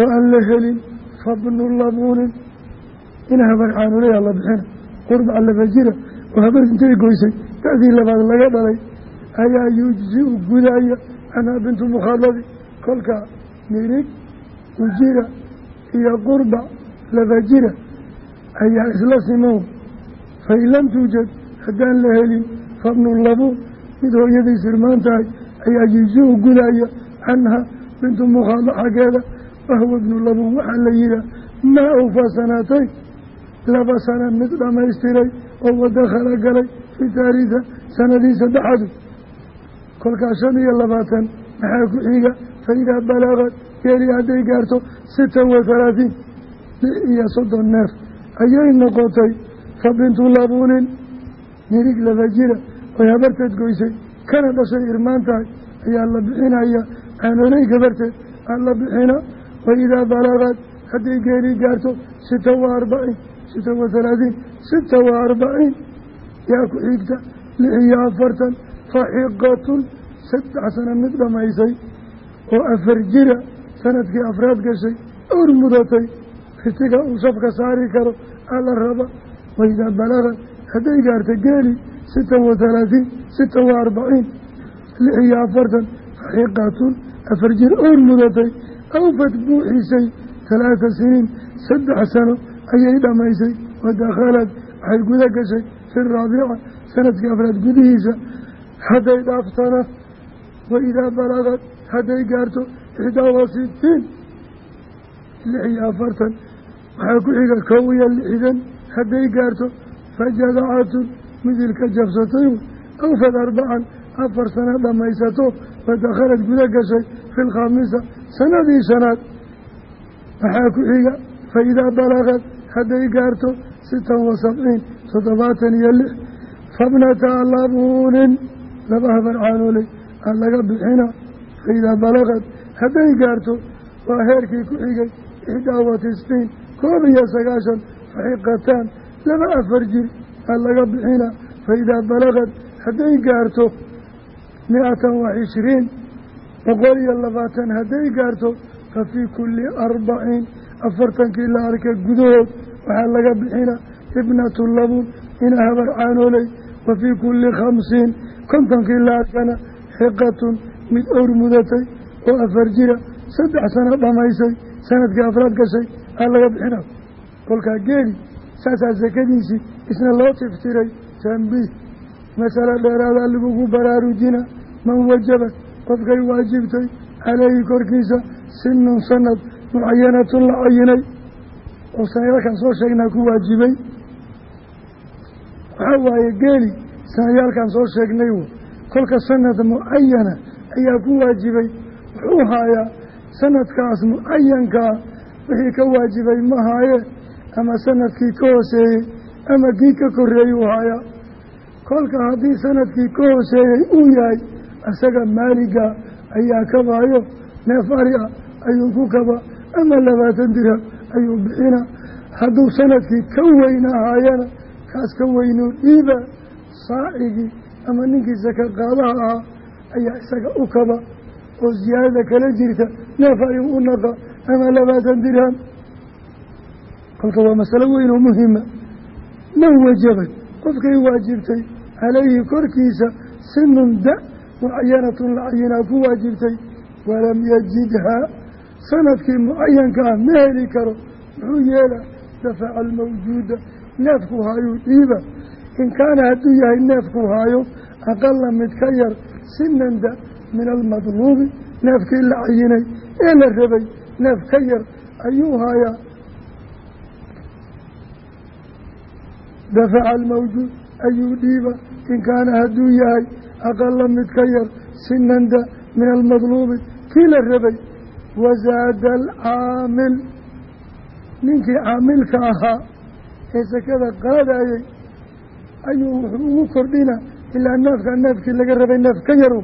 oo aan la helin fabnu labuunin in habar caanulaya la bixina. Qurbaca laba jira oo habar goysay da-dii labaad laga dhalay ayaa yujzi-u gudaya canhaa bintu mukhaaladi kolka mirig ujira iyo qurba laba jira ayaa isla siman fain lam tuujad haddaan la helin fabnu labuun mid hooyadii sirmaan tahay ayaa yujzi-u gudaya canha bintu mukhaalo xaggeeda. Wahwa ibnu labuun waxaa la yihaah maa awfaa sanaatayn laba sana mid dhammaystiray oo wadakhala galay fi taariha sanadii saddexadu kolkaas shan iyo labaatan maxaa ku xiga? Fa idaa balagad geeli hadday gaarto sitan wa halaatiin lix iyo soddon neef. Ayay noqotay fa bintu labuunin nirig laba jira oy habarteed goysay kana dhashay irmaan tahay ayaa la bixinaya. Caanooley gabarteed aa la bixina wa idaa balagad hadday geeli gaarto sita wa arbaciin sita wa halaatiin sita wa arbaciin yaa ku xigta lix iyo afartan faxiqatun saddex sano mid dhammaysay oo afar jira sannadkii afraad gashay ur mudatay ritiga uu shafka saari karo ala raba waidaa balagad hadday gaarta geeli sitan wa halaatiin sitan wa arbaciin lix iyo afartan faxiqatun afar jir ur mudatay awfad buuxisay halaata siniin saddex sano ayay dhammaysay wadakhalad waxay guda gashay fi raabica sannadkii afraad gudihiisa hadday dhaaftana wa idaa balagad hadday gaarto ixdaa wa sitiin lix iyo afartan waxaa ku xiga kow iyo lixdan hadday gaarto fajadacatun midilka jabsatay awfad arbacan afar sano dhammaysato wadakhalad guda gashay fi lkhaamisa sanadii shanaad waxaa ku xiga fa idaa balagad hadday gaarto sitan wa sabciin toddobaatan iyo lix fabnataa labuunin laba habar caanooley laga bixina fa idaa balagad hadday gaarto waa heerkii ku xigay ixdaa wa tisciin koob iyo sagaashan faxiqataan laba afar jir aa laga bixina fa idaa balagad hadday gaarto mi-atan wa cishriin boqol iyo labaatan. Hadday gaarto fa fii kulli arbaciin afartankii la arkay gudahood waxaa laga bixina ibnatu labuun ina habar caanooley wa fii kulli khamsiin kontonkii la arkana xiqatun mid owr mudatay oo afar jira saddex sano dhammaysay sannadkii afraad gashay aa laga bixina kolkaa geeli saasaa sakadiisii isna loo tiftiray tambiih masale dheeraadaa lagugu baraarujina man wajabad qofkay waajibtay caleyhi korkiisa sinun sanad mucayanatun la cayinay oo sanayaalkan soo sheegnaa ku waajibay. Waxaa waaye geeli sanayaalkan soo sheegnay w kolka sanad mucayana ayaa ku waajibay. Wuxuu haayaa sanadkaas mucayankaa wixii ka waajibay ma haaye ama sannadkii ka hooseeyey ama kii ka koreeyuu haayaa. Kolka haddii sannadkii ka hooseeyey uu yahay isaga maaliga ayaa kabaayo neef ari ah ayuu ku kaba ama labaatan dirham ayuu bixina. Hadduu sannadkii ka weynahaayana kaas ka weynuu dhiiba saacigii ama ninkii saka qaadaha ahaa ayaa isaga u kaba oo siyaadada kala jirta neef ayuu u naqa ama labaatan dirham. Kolka waa masalo weyn oo muhima man wajabay qofkay waajibtay calayhi korkiisa sinun da mucayanatun lacayinaa ku waajibtay. Walam yajidhaa sannadkii mucayanka ah ma heli karo muxuu yeela dafaca almawjuuda neefku haayuu dhiiba. In kaana hadduu yahay neefku haayo aqala mid ka yar sinanda min almadluubi neefkii la cayinay ee la rabay neef ka yar ayuu haayaa dafaca almawjuud ayuu dhiiba in kaana hadduu yahay aqala mid ka yar sinanda min almadluubi kii la rabay wazaada alcaamil ninkii caamilka ahaa ee sakada qaadayey ayuu wuxuu ugu kordhina ilaa neefka neefkii laga rabay neef ka yarow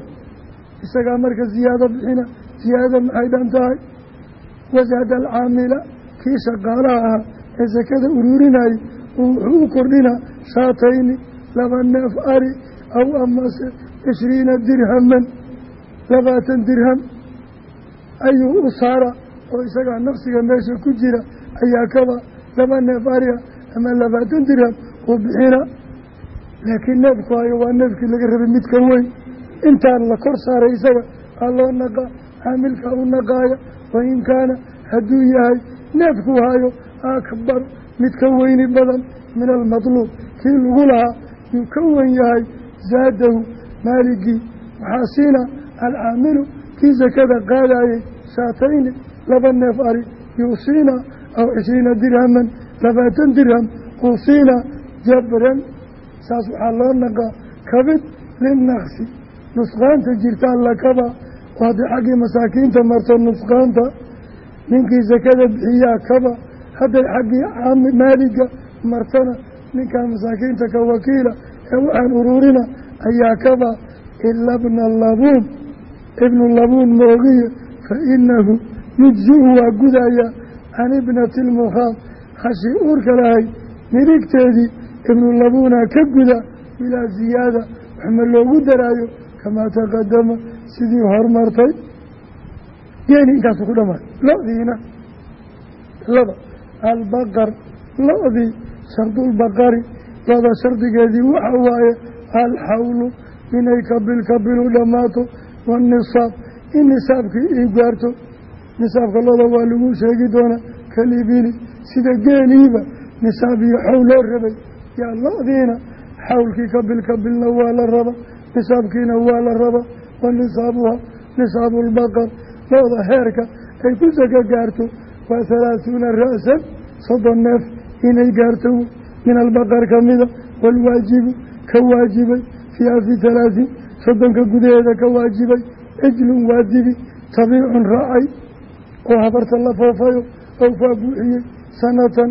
isagaa marka ziyaado bixina ziyaadada maxay dhan tahay? Wazaada alcaamila kii shaqaalaha ahaa ee sakada uruurinayay wuxuu u kordhina shaatayni laba neef ari aw amase cishriina dirhaman labaatan dirham. Ayuu u saara oo isagaa naqsiga meesha ku jira ayaa kaba laba neef ariga ama labaatan dirham uu bixina laakiin neefku hayo waa neefkii laga rabay midka weyn. Intaan la kor saaray isaga aa loo naqa caamilkaa u naqaaya wain kaana hadduu yahay neefku hayo akbar mid ka weyni badan min almadluub kii lagu lahaa yuu ka weyn yahay zaadahu maaligii. Waxaa siina alcaamilu kii sakada qaadayey shaatayni laba neef ari yuu siina aw cishriina dirhaman labaatan dirham uu siina jabran saas waxaa loo naqaa kabid linnaqsi nusqaanta jirtaa lakaba oo haddii xaggii masaakiinta marto nusqaanta. Ninkii sakada bixiyaa kaba hadday xaggii maaliga martana ninkaa masaakiinta ka wakiila ee waxaan uruurina ayaa kaba ila bna labuun. Ibnu labuun moogiye fa inahu yujzi-u waa gudaya can ibnati lmukhaad hashii uurka lahayd midigteedii ibnu labuuna ka guda bilaa ziyaada waxma loogu daraayo kamaa taqadama sidii hormartay. Geeni intaasu ku dhamaay lo-diina. Laba albaqar. Lo-dii. Shardulbaqari looda shardigeedii waxa waaye alxawlu inay kabil kabilu dhammaato waanisaab in nisaabkii ii gaarto. Nisaabka looda waa lagu sheegi doonaa kalibili. Sida geeliiba nisaab iyo xawl loo rabay yaa lo-diina xawlkii kabil kabilna waa la raba nisaabkiina waa la raba wa nisaabuha nisaabu lbaqar looda heerka ay ku saka gaarto waa halaahuuna ra'san soddon neef inay gaarto min albaqar kamida waalwaajibu ka waajibay fiiha fi halaahin soddonka gudaheeda ka waajibay cijlun waadibi tabiicun raacay oo habarta la foofayo awfaa buuxiyey sanatan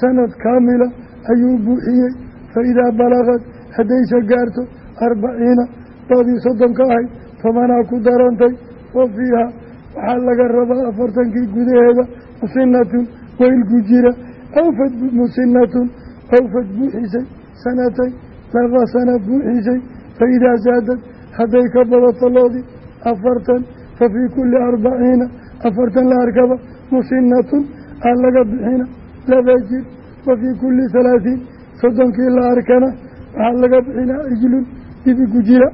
sanad kaamila ayuu buuxiyey. Fa idaa balagad haddaysa gaarto arbaciina doodii soddon ka ahayd tobanaa ku darantay wa fiiha waxaa laga rabaa afartankii gudaheeda musinatun weyl ku jira. Awfad musinatun awfad buuxisay sanatay laba sana buuxisay. Fa idaa saadad hadday ka badato loodii afartan fa fii kulli arbaciina afartan la arkaba musinatun aa laga bixina laba jir wa fii kulli halaatiin soddonkii la arkana waxaa laga bixinaa ijlun dibi ku jira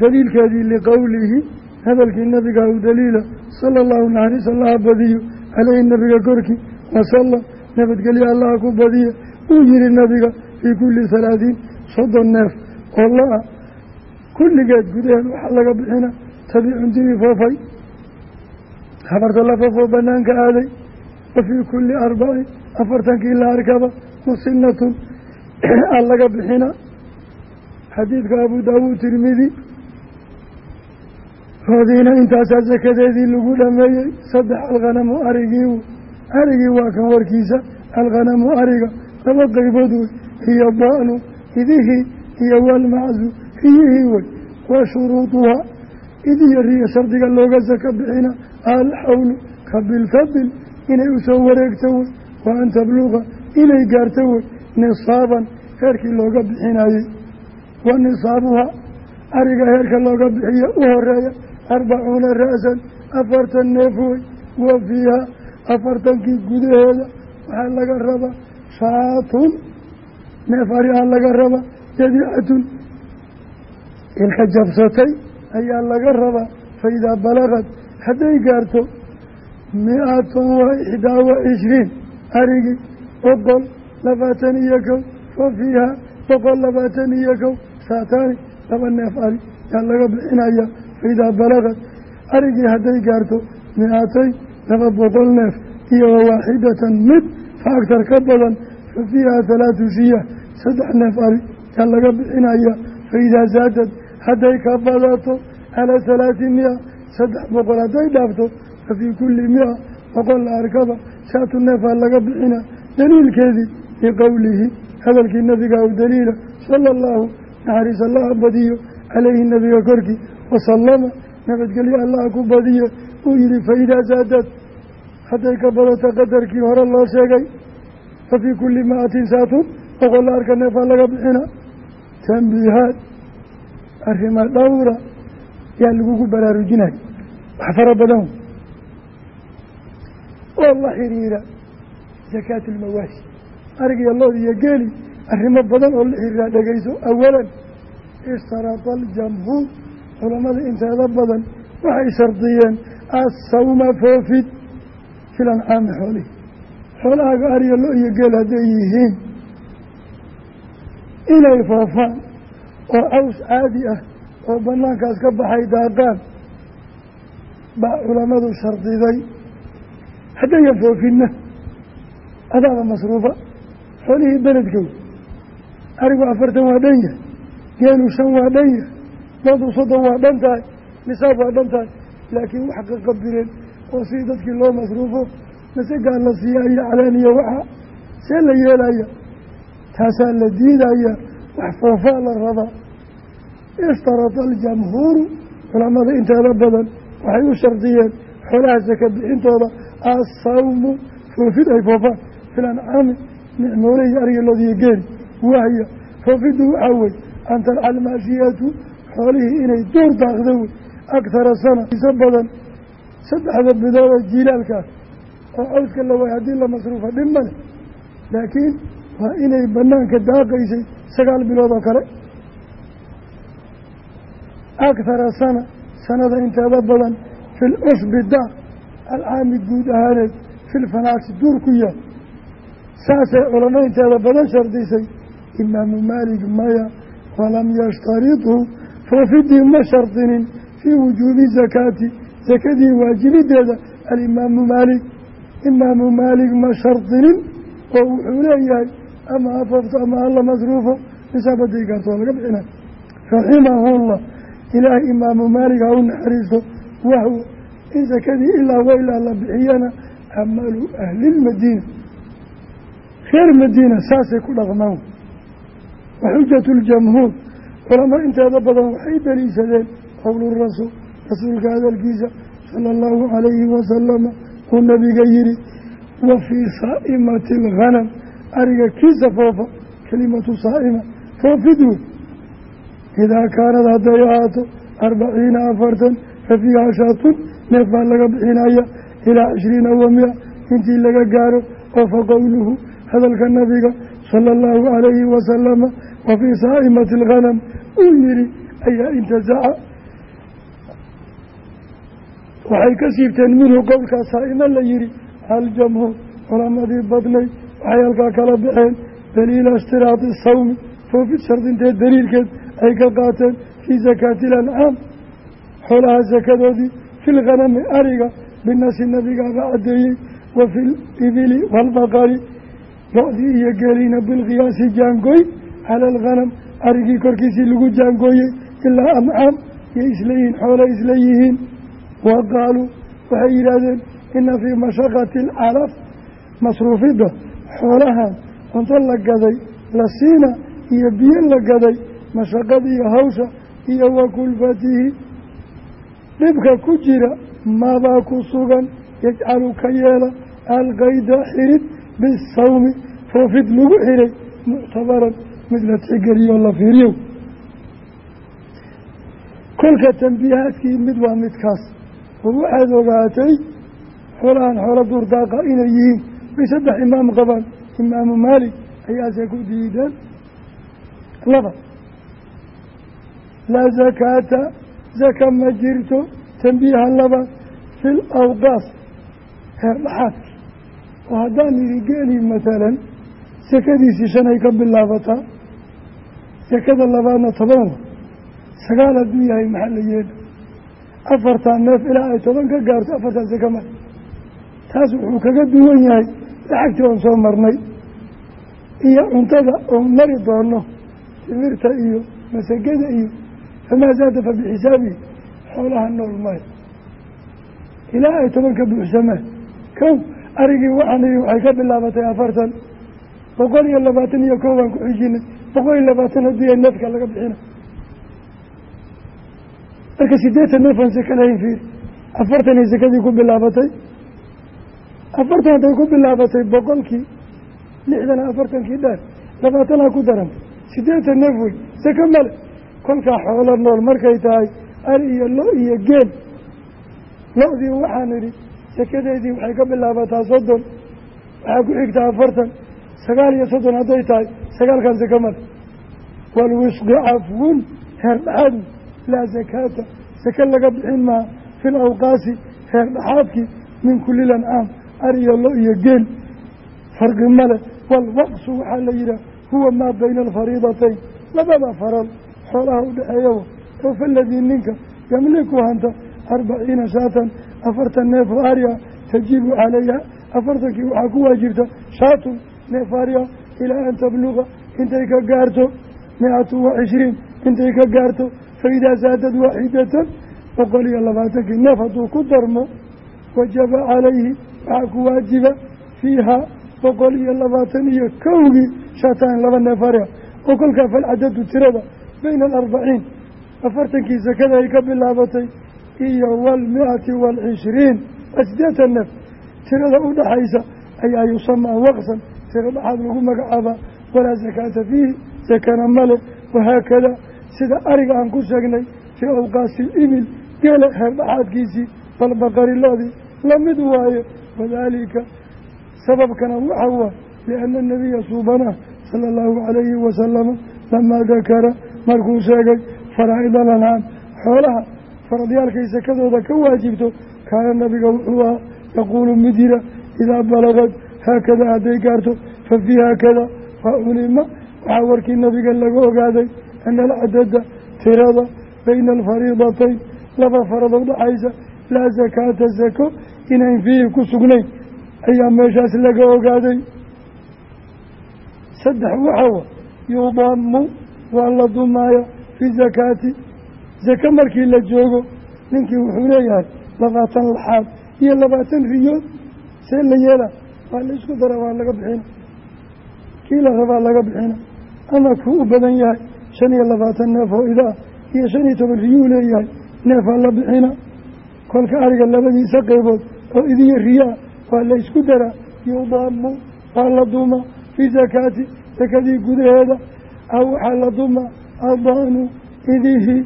daliilkeedii liqowlihi hadalkii nabiga u daliila sala allahu naxariis allaha badiyo caleyhi nabiga korkii wasalam nabadgelyo allaha ku badiya uu yihi nabiga fii kulli halaatiin soddon neef oo la-a kulligeed gudaheed waxaa laga bixina tabiicun dibi foofay habarta la foofoo banaanka aaday wa fii kulli arbacin afartankii la arkaba musinatun a laga bixina xadiidka abu daawuud tirmidi roodiina intaasaa sakadeedii lagu dhameeyey saddex alkhanamu arigii arigii waa kan warkiisa alkhanamu ariga laba qaybood wey iyo ba-nu idihii iyo walmaczu riyihii wey wa shuruuduhaa idiyo riya shardiga looga saka bixina alxawlu ka inay u soo wareegto wey wa an tabluqa inay gaarto wey nisaaban heerkii looga bixinayey wa nisaabuhaa ariga heerka looga bixiyo u horreeya arbacuuna ra-san afartan neef wey wa fiiha afartankii gudaheeda waxaa laga rabaa shaatun neef ari aa laga rabaa jadiicatun ilka jabsatay ayaa laga rabaa fa idaa hadday gaarto mi-atun wa ixdaa wa cishriin arigii boqol labaatan iyo kow fa fiiha boqol labaatan iyo kow shaataani laba neef ari yaa laga bixinaya faidaa balagad arigii hadday gaarto mi-atay laba boqol neef iyo waaxidatan mid fa agtar ka badan fa fiiha halaatu shiya saddex neef ari yaa laga bixinaya faidaa saadad hadday ka badato calaa halaati mia saddex boqol hadday dhaafto fa fii kulli mia boqol arkaba shaatu neefaa laga bixina daliilkeedii biqowlihi hadalkii nabiga u daliila sala allahu naxariis allaha badiyo caleyhi nabiga korkii wasalama nabadgelyo allaha ku badiye uu yihi faidaa saadad hadday ka badato qadarkii hore loo sheegay fa fii kulli maatin saatun boqol arka neefaa laga bixina tambiihaad arrima dhowra yaa lagugu badan oo la xiriira zakaatu ulmawaashi arigiyo lood iyo geeli arrimo badan oo la xiriira dhegeyso awalan. Ishtarata aljamhuur culamada inteeda badan waxay shardiyeen assawma foofid. Fil ancaami xoolihi xoolahaaga ariyo lo iyo geel hadday yihiin. Inay foofaan oo caws caadi ah oo banaankaas ka baxay daaqaan baa culammadu shardiday haddayan foofinna adaaba masruufa xoolihii beledkow arigu afartan waa dhan yahay geelu shan waa dhan yahay loodu soddon waa dhan tahay nisaab waa dhan tahay. Laakiin wax qaqabireen oo si dadkii loo masruufo masegaa la siiya iyo caleeniyo waxa see la yeelaya taasaa la diidaya wax foofaa la rabaa ishtarada aljamhuuru culamada inteeda badan waxay u shardiyeen xoolaha saka bixintooda assawmu foofid ay foofaan fil ancaami nicmoolihii arigaloodiyo geeli wahya foofiddu waxaa wey an talca almaashiyatu xoolihii inay duur daaqda wey akhara sana iso badan saddexda bidooda jiilaalkaas oo cawska la waay haddii la masruufa dhib male laakiin waa inay banaanka daaqaysay sagaal bilood oo kale akhara sana sanada inteeda badan fi lcusbi daaq alcaami guud ahaaneed filfanaasi duur ku yaal. Saasay culamo inteeda badan shardisay imaamu maalik maya walam yashtaridhu foofidii ma shardinin fii wujuubi zakaati. Sakadii waajibideeda alimaamu maalik imaamu maalik ma shardinin oo wuxuu leeyahay ama ha foofto ama hala masruufo nisaabaday gaarto waa laga bixinay raximahullah ilaahay imaamu maalik ha naxariisto wahwa in sakadii ilaa wa ilaa la bixiyana camalu ahlilmadiina reer madiina saasay ku dhaqmaan wa xujatu ljamhuur culamo inteeda badan waxay daliishadeen qowlurasuul rasuulka hadalkiisa sala allahu calayhi wasalama uu nabiga yihi wa fii saa'imati alghanam ariga kiisa foofa kelimatu saa'ima foofid wey idaa kaanad hadday ahaato arbaciina afartan fa fiiha shaatun neef baa laga bixinaya ilaa cishriina wa mia intii laga gaaro oo fa qowluhu hadalka nabiga sala allahu calayhi wasalama wa fii saa'imati alghanam uu yihi ayaa intasaca waxay ka siibteen minhu qowlkaa saa'ima la yihi aljamhuur culamadii badnayd waxay halkaa kala baxeen daliila ishtiraadi sawmi foofid shardinteed daliilkeed ay ka qaateen fii sakaati ilancaam xoolaha sakadoodii fi lghanami ariga binasi nabigaaba caddeeyey wa fi libili waalbaqari lo-dii iyo geeliina bilqiyaasi jaangooy cala alghanam arigii korkiisii lagu jaangooyey ilaa amcaam iyo isleeyihiin xoolo isleeyihiin wa qaaluu waxay yidhaahdeen ina fii mashaqati alcalaf masruufidda xoolahan cunto la gaday la siina iyo biyo la gaday mashaqada hawsha iyo wa kulfatihi dhibka ku jira maabaa ku sugan yajcalu ka yeela alqayda xirid bisawmi foofid lagu xiray muctabaran mid la tixgeliyoo la fiiriyo. Kolka tambiihaadkii mid waa midkaas. War waxaad ogaatay xoolahan xoolo duurdaaqa inay yihiin. Way saddex imaam qabaan. Imaamu maalik ayaase ku diideen. Laba laa zakaata zaka ma jirto tambiiha laba fi l awqaas heer dhaxaadki oo haddaan idhi geeli matalan sakadiisii shanay ka bilaabataa sakada labaadna toban sagaal hadduu yahay maxaa la yeela afartan neef ilaa ay toban ka gaarto afartan saka male taas wuxuu kaga duwan yahay lacagtii oon soo marnay iyo cuntada oon mari doono timirta iyo masagada iyo famaa zaada fa bixisaabihi xoolaha nool maayo ilaa ay toban ka buuxsamaan kow arigii waxaan idhi waxay ka bilaabatay afartan boqol iyo labaatan iyo kow baan ku xijinay boqol iyo labaatan haddii ay neefka laga bixina marka siddeetan neefan saka lahayn fiir afartan ay sakadii ku bilaabatay afartan hadday ku bilaabatay boqolkii lixdan afartankii dheer labaatanaa ku darantay siddeetan neef wey saka male kolkaa xoolo nool markay tahay ari iyo lo iyo geel. Lo-dii waxaan idhi sakadeedii waxay ka bilaabataa soddon waxaa ku xigtaa afartan sagaal iyo soddon hadday tahay sagaalkan saka male waalwisqi cafwun heer dhaxaadu laa zakaata sake laga bixin maa fi lawqaasi heer dhaxaadkii min kulli lancaam ariyo lo iyo geel. Farqi male waalwaqsu waxaa la yidhaah huwa maa bayna alfariidatayn labada faral xoolaha udhexeeyawa oo faladii ninka yamliku hanta arbaciina shaatan afartan neef tajibu calayha afartankii waxaa ku waajibta shaatun neef ari ah ilaa an tabluga intay ka gaarto mi-atu wa cishriin intay ka gaarto fa idaa saadad waaxidatan boqol iyo labaatankii neef hadduu ku darmo wajaba calayhi waxaa ku waajiba fiiha boqol iyo labaatan iyo kowgii shataan laba neef ari ah oo kolkaa falcadadu tirada bayna alarbaciin. Afartankii sakada ay ka bilaabatay iyo waalmi-ati waalcishriin waa siddeetan neef tirada u dhaxaysa ayaa yusamaa waqsan tiro dhaxaad lagu magacaabaa walaa sakaata fiihi sakana male wahaakada sida ariga aan ku sheegnay fii awqaasi ibil geela heer dhaxaadkiisii balbaqari loodii la mid waaye wadaalika sababkana waxa waa liana nabiya suubana sala allahu calayhi wasalama lamaa dakara markuu sheegay faraa'ida lancaam xoolaha faradyaalkay sakadooda ka waajibto kaana nabiga wuxuu ahaa yaquulu mid yira idaa balagad haakada hadday gaarto fa fii haakada fa culima waxaa warkii nabiga laga ogaaday ana alcadada tirada bayna alfariidatayn laba faradood dhaxaysa laa sakaata sako inayn fiihi ku sugnayn ayaa meeshaas laga ogaaday. Saddex waxawa yudamu waa la dumaaya fii sakaati sako markii la joogo ninkii wuxuu leeyahay labaatan laxaad iyo labaatan riyood. See la yeela waa la isku dara waa laga bixina. Kii la rabaa laga bixina? Ama kuu u badan yahay shan iyo labaatan neef oo ida ah iyo shan iyo toban riyuu leeyahay neefaa la bixina? Kolka ariga labadiisa qaybood oo idiyo riyaa waa la isku daraa yudaamu waa la duma fii sakaati sakadii gudaheeda aw waxaa la duma adaanu idihi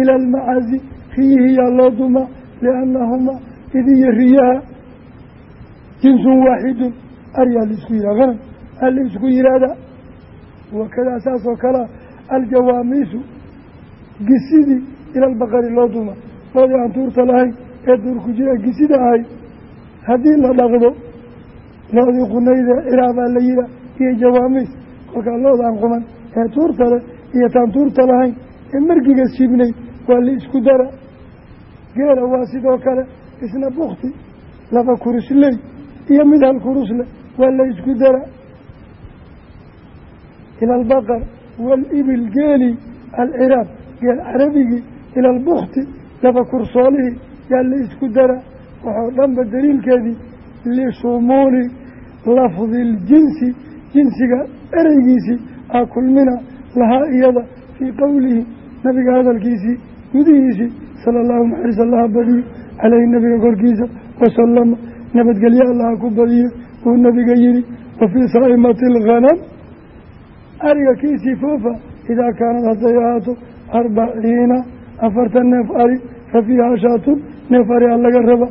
ila almacazi riyihiyaa loo duma liannahuma idiyo riyaha jinsun waaxidun ariyaa la isku yihah hanam aa la isku yihahdaa wakadaa saas oo kalea aljawaamiisu gisidii ila albaqari loo duma loodii aan tuurta lahayn ee duurku jira gisida ahay haddii la dhaqdo loodii qunayda ciraabaa la yihaa iyo jawaamiis kolkaa loodaan quman ee tuurta leh iyo taan tuurta lahayn. Ee margiga siibnay waa la isku dara. Geela waa sidoo kale isna bukti laba kurusley iyo mid hal kurusle waa la isku dara. Ila albaqar waalibil geeli alciraab geel carabigii ila albukti laba kursoolihii yaa la isku dara. Waxoo dhanba daliilkeedii lishumuuli lafdi iljinsi jinsiga ereygiisii aa kulmina lahaa iyada fii qowlihi nabiga hadalkiisii gudihiisii sala allahu maxaris allaha badiyo caleyhi nabiga korkiisa wasalama nabadgelye allaha ku badiyo uu nabiga yihi wa fii saa'imati alghanam ariga kiisii foofa idaa kaanad hadday ahaato arbaciina afartan neef ari fa fiihaa shaatun neef ari a laga raba.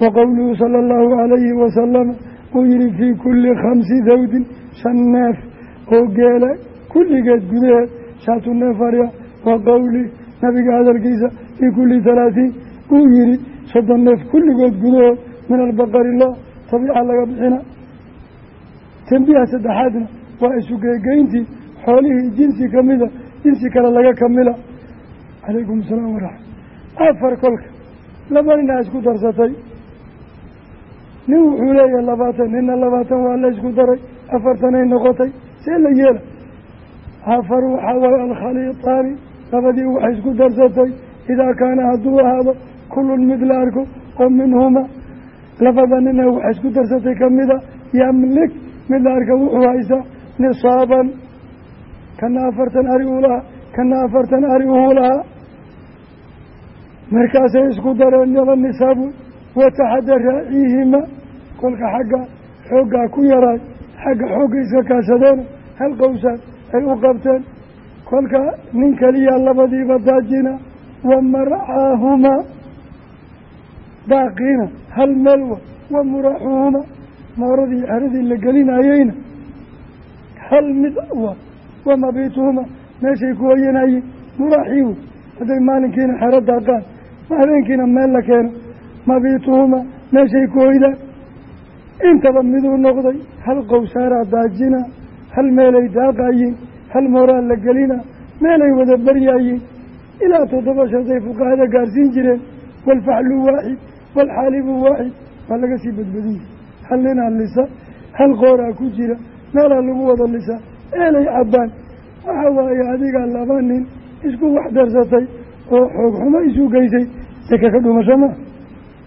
Wa qowluhu sala allahu calayhi wasalama uu yihi fii kulli khamsi dawdin shan neef oo geela kulligeed gudaheed shaatun neef ari a wa qowli nabiga hadalkiisa fii kulli halaatiin uu yihi soddon neef kulligood gudahood min albaqari tabiica laga bixina. Tambiiha saddexaadna waa isugeegeyntii xoolihii jinsi kamida jinsi kale laga kamila calaykum asalaam waraxma afar kolka laba ninaa isku darsatay. Nin wuxuu leeyahay labaatan nina labaatan waa la isku daray. Afartanay noqotay see la yeela afar waxaa waaye alkhaliitaani labadii waxay isku darsatay idaa kaana hadduu ahaado kullun mid la arko oo minhuma labada nina waxay isku darsatay kamida yamlik mid la arka wuxuu haysaa nisaaban. Kana afartan ari uu lahaa kana afartan ari uu lahaa. Markaasay isku dareen yaba nisaabu wataxada raaciihima kolka xagga xooggaa ku yaraay xagga xoogga iska kaashadeeno hal qowsaan ay u qabteen. Kolka nin keliya labadiiba daajina wa marcaahumaa baaqiina hal melwa wa muraxuhumaa mooradii xeradii la gelinayeyna hal mid wa wa mabiituhuma. Meeshay ku hoyanayeen muraaxiiwu hadday maalinkiina xero daaqaan ma habeenkiina meel la keeno mabiituhuma meeshay ku hoydaan intaba miduu noqday hal qowsaaraa daajina hal meelay daaqayiin hal mooraa la gelina meelay wada baryayiin ilaa toddoba shartay fuqahada gaarsiin jireen waalfaxlu waaxid waalxaalibu waaxid waa laga sii badbadiyey hal ninaa lisa hal qooraa ku jira meelaa lagu wada lisaa eelay cabbaan. Waxa waaye adigaa laba nin isku wax darsatay oo xoog xumo isu geysay saka ka dhumasho maa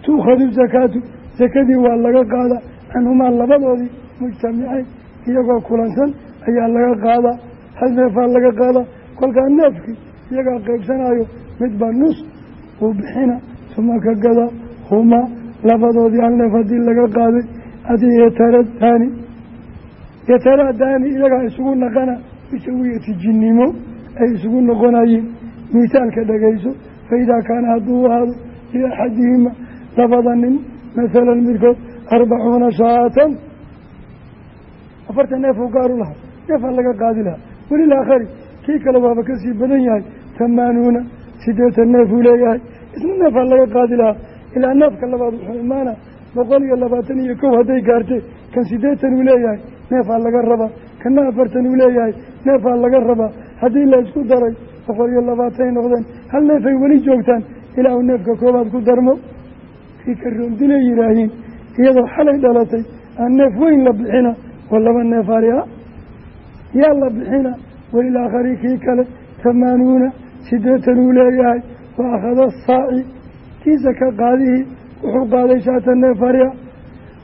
tuukhadu sakaatu sakadii waa laga qaadaa canhumaa labadoodii mujtamiceyn iyagoo kulansan ayaa laga qaadaa hal neefaa laga qaadaa kolkaa neefkii iyagaa qaybsanaayo midba nus uu bixina suma ka gadaa humaa labadoodii hal neef haddii laga qaaday adii yataradaani yataradaani iyagaa isugu naqana bisawiyati jinnimo ay isugu noqonayeen misaalka dhagayso fa idaa kaana hadduu ahaado liaxadihima labada nin masalan midkood arbacuuna shaatan afartan neef uu gaaru lahaa neefaa laga qaadi lahaa welilaakhari kii kale waaba ka sii badan yahay tamaanuuna sideetan neef uu leeyahay isna neefaa laga qaadi lahaa ilaa neefka labaad wuxuu imaana boqol iyo labaatan iyo kow hadday gaartee kan sideetan uu leeyahay neefaa laga rabaa kana afartan uu leeyahay neefaa laga rabaa haddii la isku daray boqol iyo labaatay noqdeen hal neefay weli joogtaan ilaa neefka koobaad ku darmo kii karoondinay yidhaahiin iyadoo xalay dhalatay aan neef weyn la bixina oo laba neef ari a yaa la bixina welilaakhari kii kale tamaanuuna sideetan uu leeyahay. Wa akhada saaci kiisa ka qaadihii wuxuu qaaday shaata neef ari a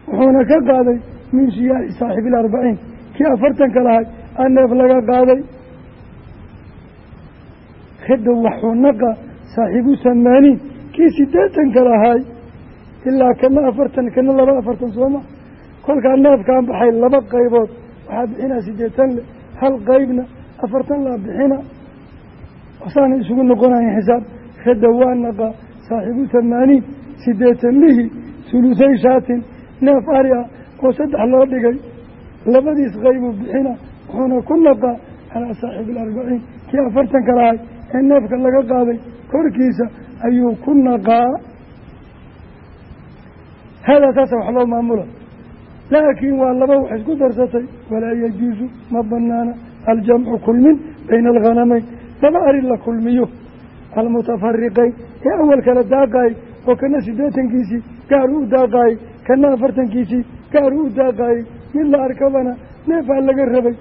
wuxuuna ka qaaday min siyaaxi saaxibi ilarbaciin kii afartanka lahay a neef laga qaaday. Khida waxuu naqa saaxiibu samaaniin. Kii sideetanka lahay ilaa kana afartan kana laba afartan sooma. Kolkaa neefkaan baxay laba qaybood. Waxaa bixinaa sideetan le hal qeybna afartan laa bixina. Saana isugu noqonayan xisaab. Khida waa naqa saaxiibu tamaaniin sideetan lihii sulusay shaatin. Neef ari ah oo saddex loo dhigay labadiis qaybuu bixina wuxuuna ku naqaa calaa saaxibi ilarbaciin kii afartanka lahay ee neefka laga qaaday korkiisa ayuu ku naqaa haadaa taasa wax loo maamula laakiin waa laba wax isku darsatay walaa yajuusu ma banaana aljamcu kulmin bayna alghanameyn laba ari la kulmiyo almutafariqeyn ee awal kala daaqaayey oo kana siddeetankiisii gaaru u daaqaayey kana afartankiisii gaaru u daaqaayey mid la arkabana neefaa laga rabay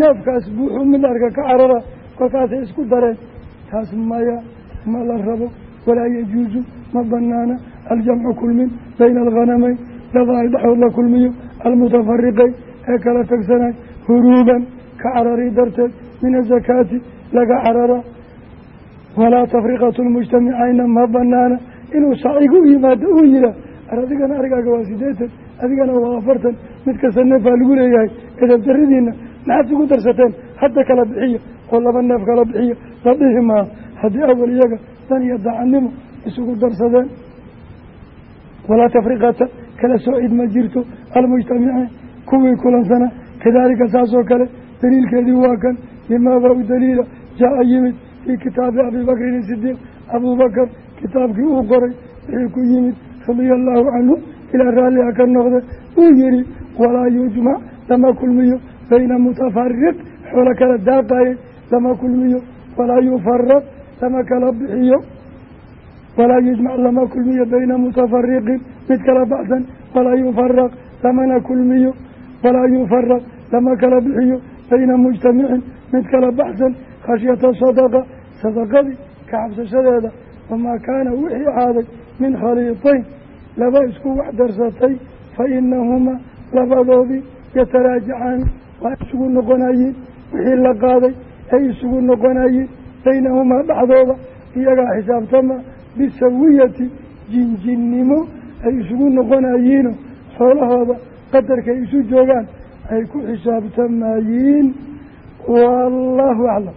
neefkaas buuxuu mid la arka ka carara kolkaasay isku dareen taas maya ma la rabo walaa yajuusu ma banaana aljamcu kulmin bayna alghanameyn laba ay dhexdood la kulmiyo almutafariqeyn ee kala tagsanay huruuban ka carari darteed min azakaati laga carara walaa tafriqatu lmujtamicayna ma banaana inuu sacigu yimaado uu yihaa ar adigana arigaaga waa sideetan adigana waa afartan mid kasta neefaa lagu leeyahay edabdaradiina maxaad isugu darsateen hadda kala bixiya oo laba neef kala bixiya la dhihi maa haddii awal iyaga dan iyo daacadnimo isugu darsadeen walaa tafriqata kala soocid ma jirto almujtamiciin kuwii kulansana kadaalika saasoo kale daliilkeedii waa kan limaaba u daliila jaa yimid fii kitaabi abibakrin isidiiq abubakar kitaabkii uu qoray wixii ku yimid radia allaahu canhu ilaa raalliha ka noqde uu yihi walaa yujmac lama kulmiyo bayna mutafariq xoolo kala daaqayay lama kulmiyo walaa yufaraq lama kala bixiyo walaa yujmac lama kulmiyo bayna mutafariqin mid kala baxsan walaa yufaraq lamana kulmiyo walaa yufaraq lama kala bixiyo bayna mujtamicin mid kala baxsan khashyata sadaqa sadaqadii ka cabsashadeeda wamaa kaana wixii ahaaday min khaliitayn laba isku wax darsatay fa inahumaa labadoodii yataraajacaan waa isugu noqonayiin wixii la qaaday ay isugu noqonayiin baynahumaa dhexdooda iyagaa xisaabtama bisawiyati jinjinnimo ay isugu noqonayiino xoolahooda qadarkay isu joogaan ay ku xisaabtamayiin wallaahu aclam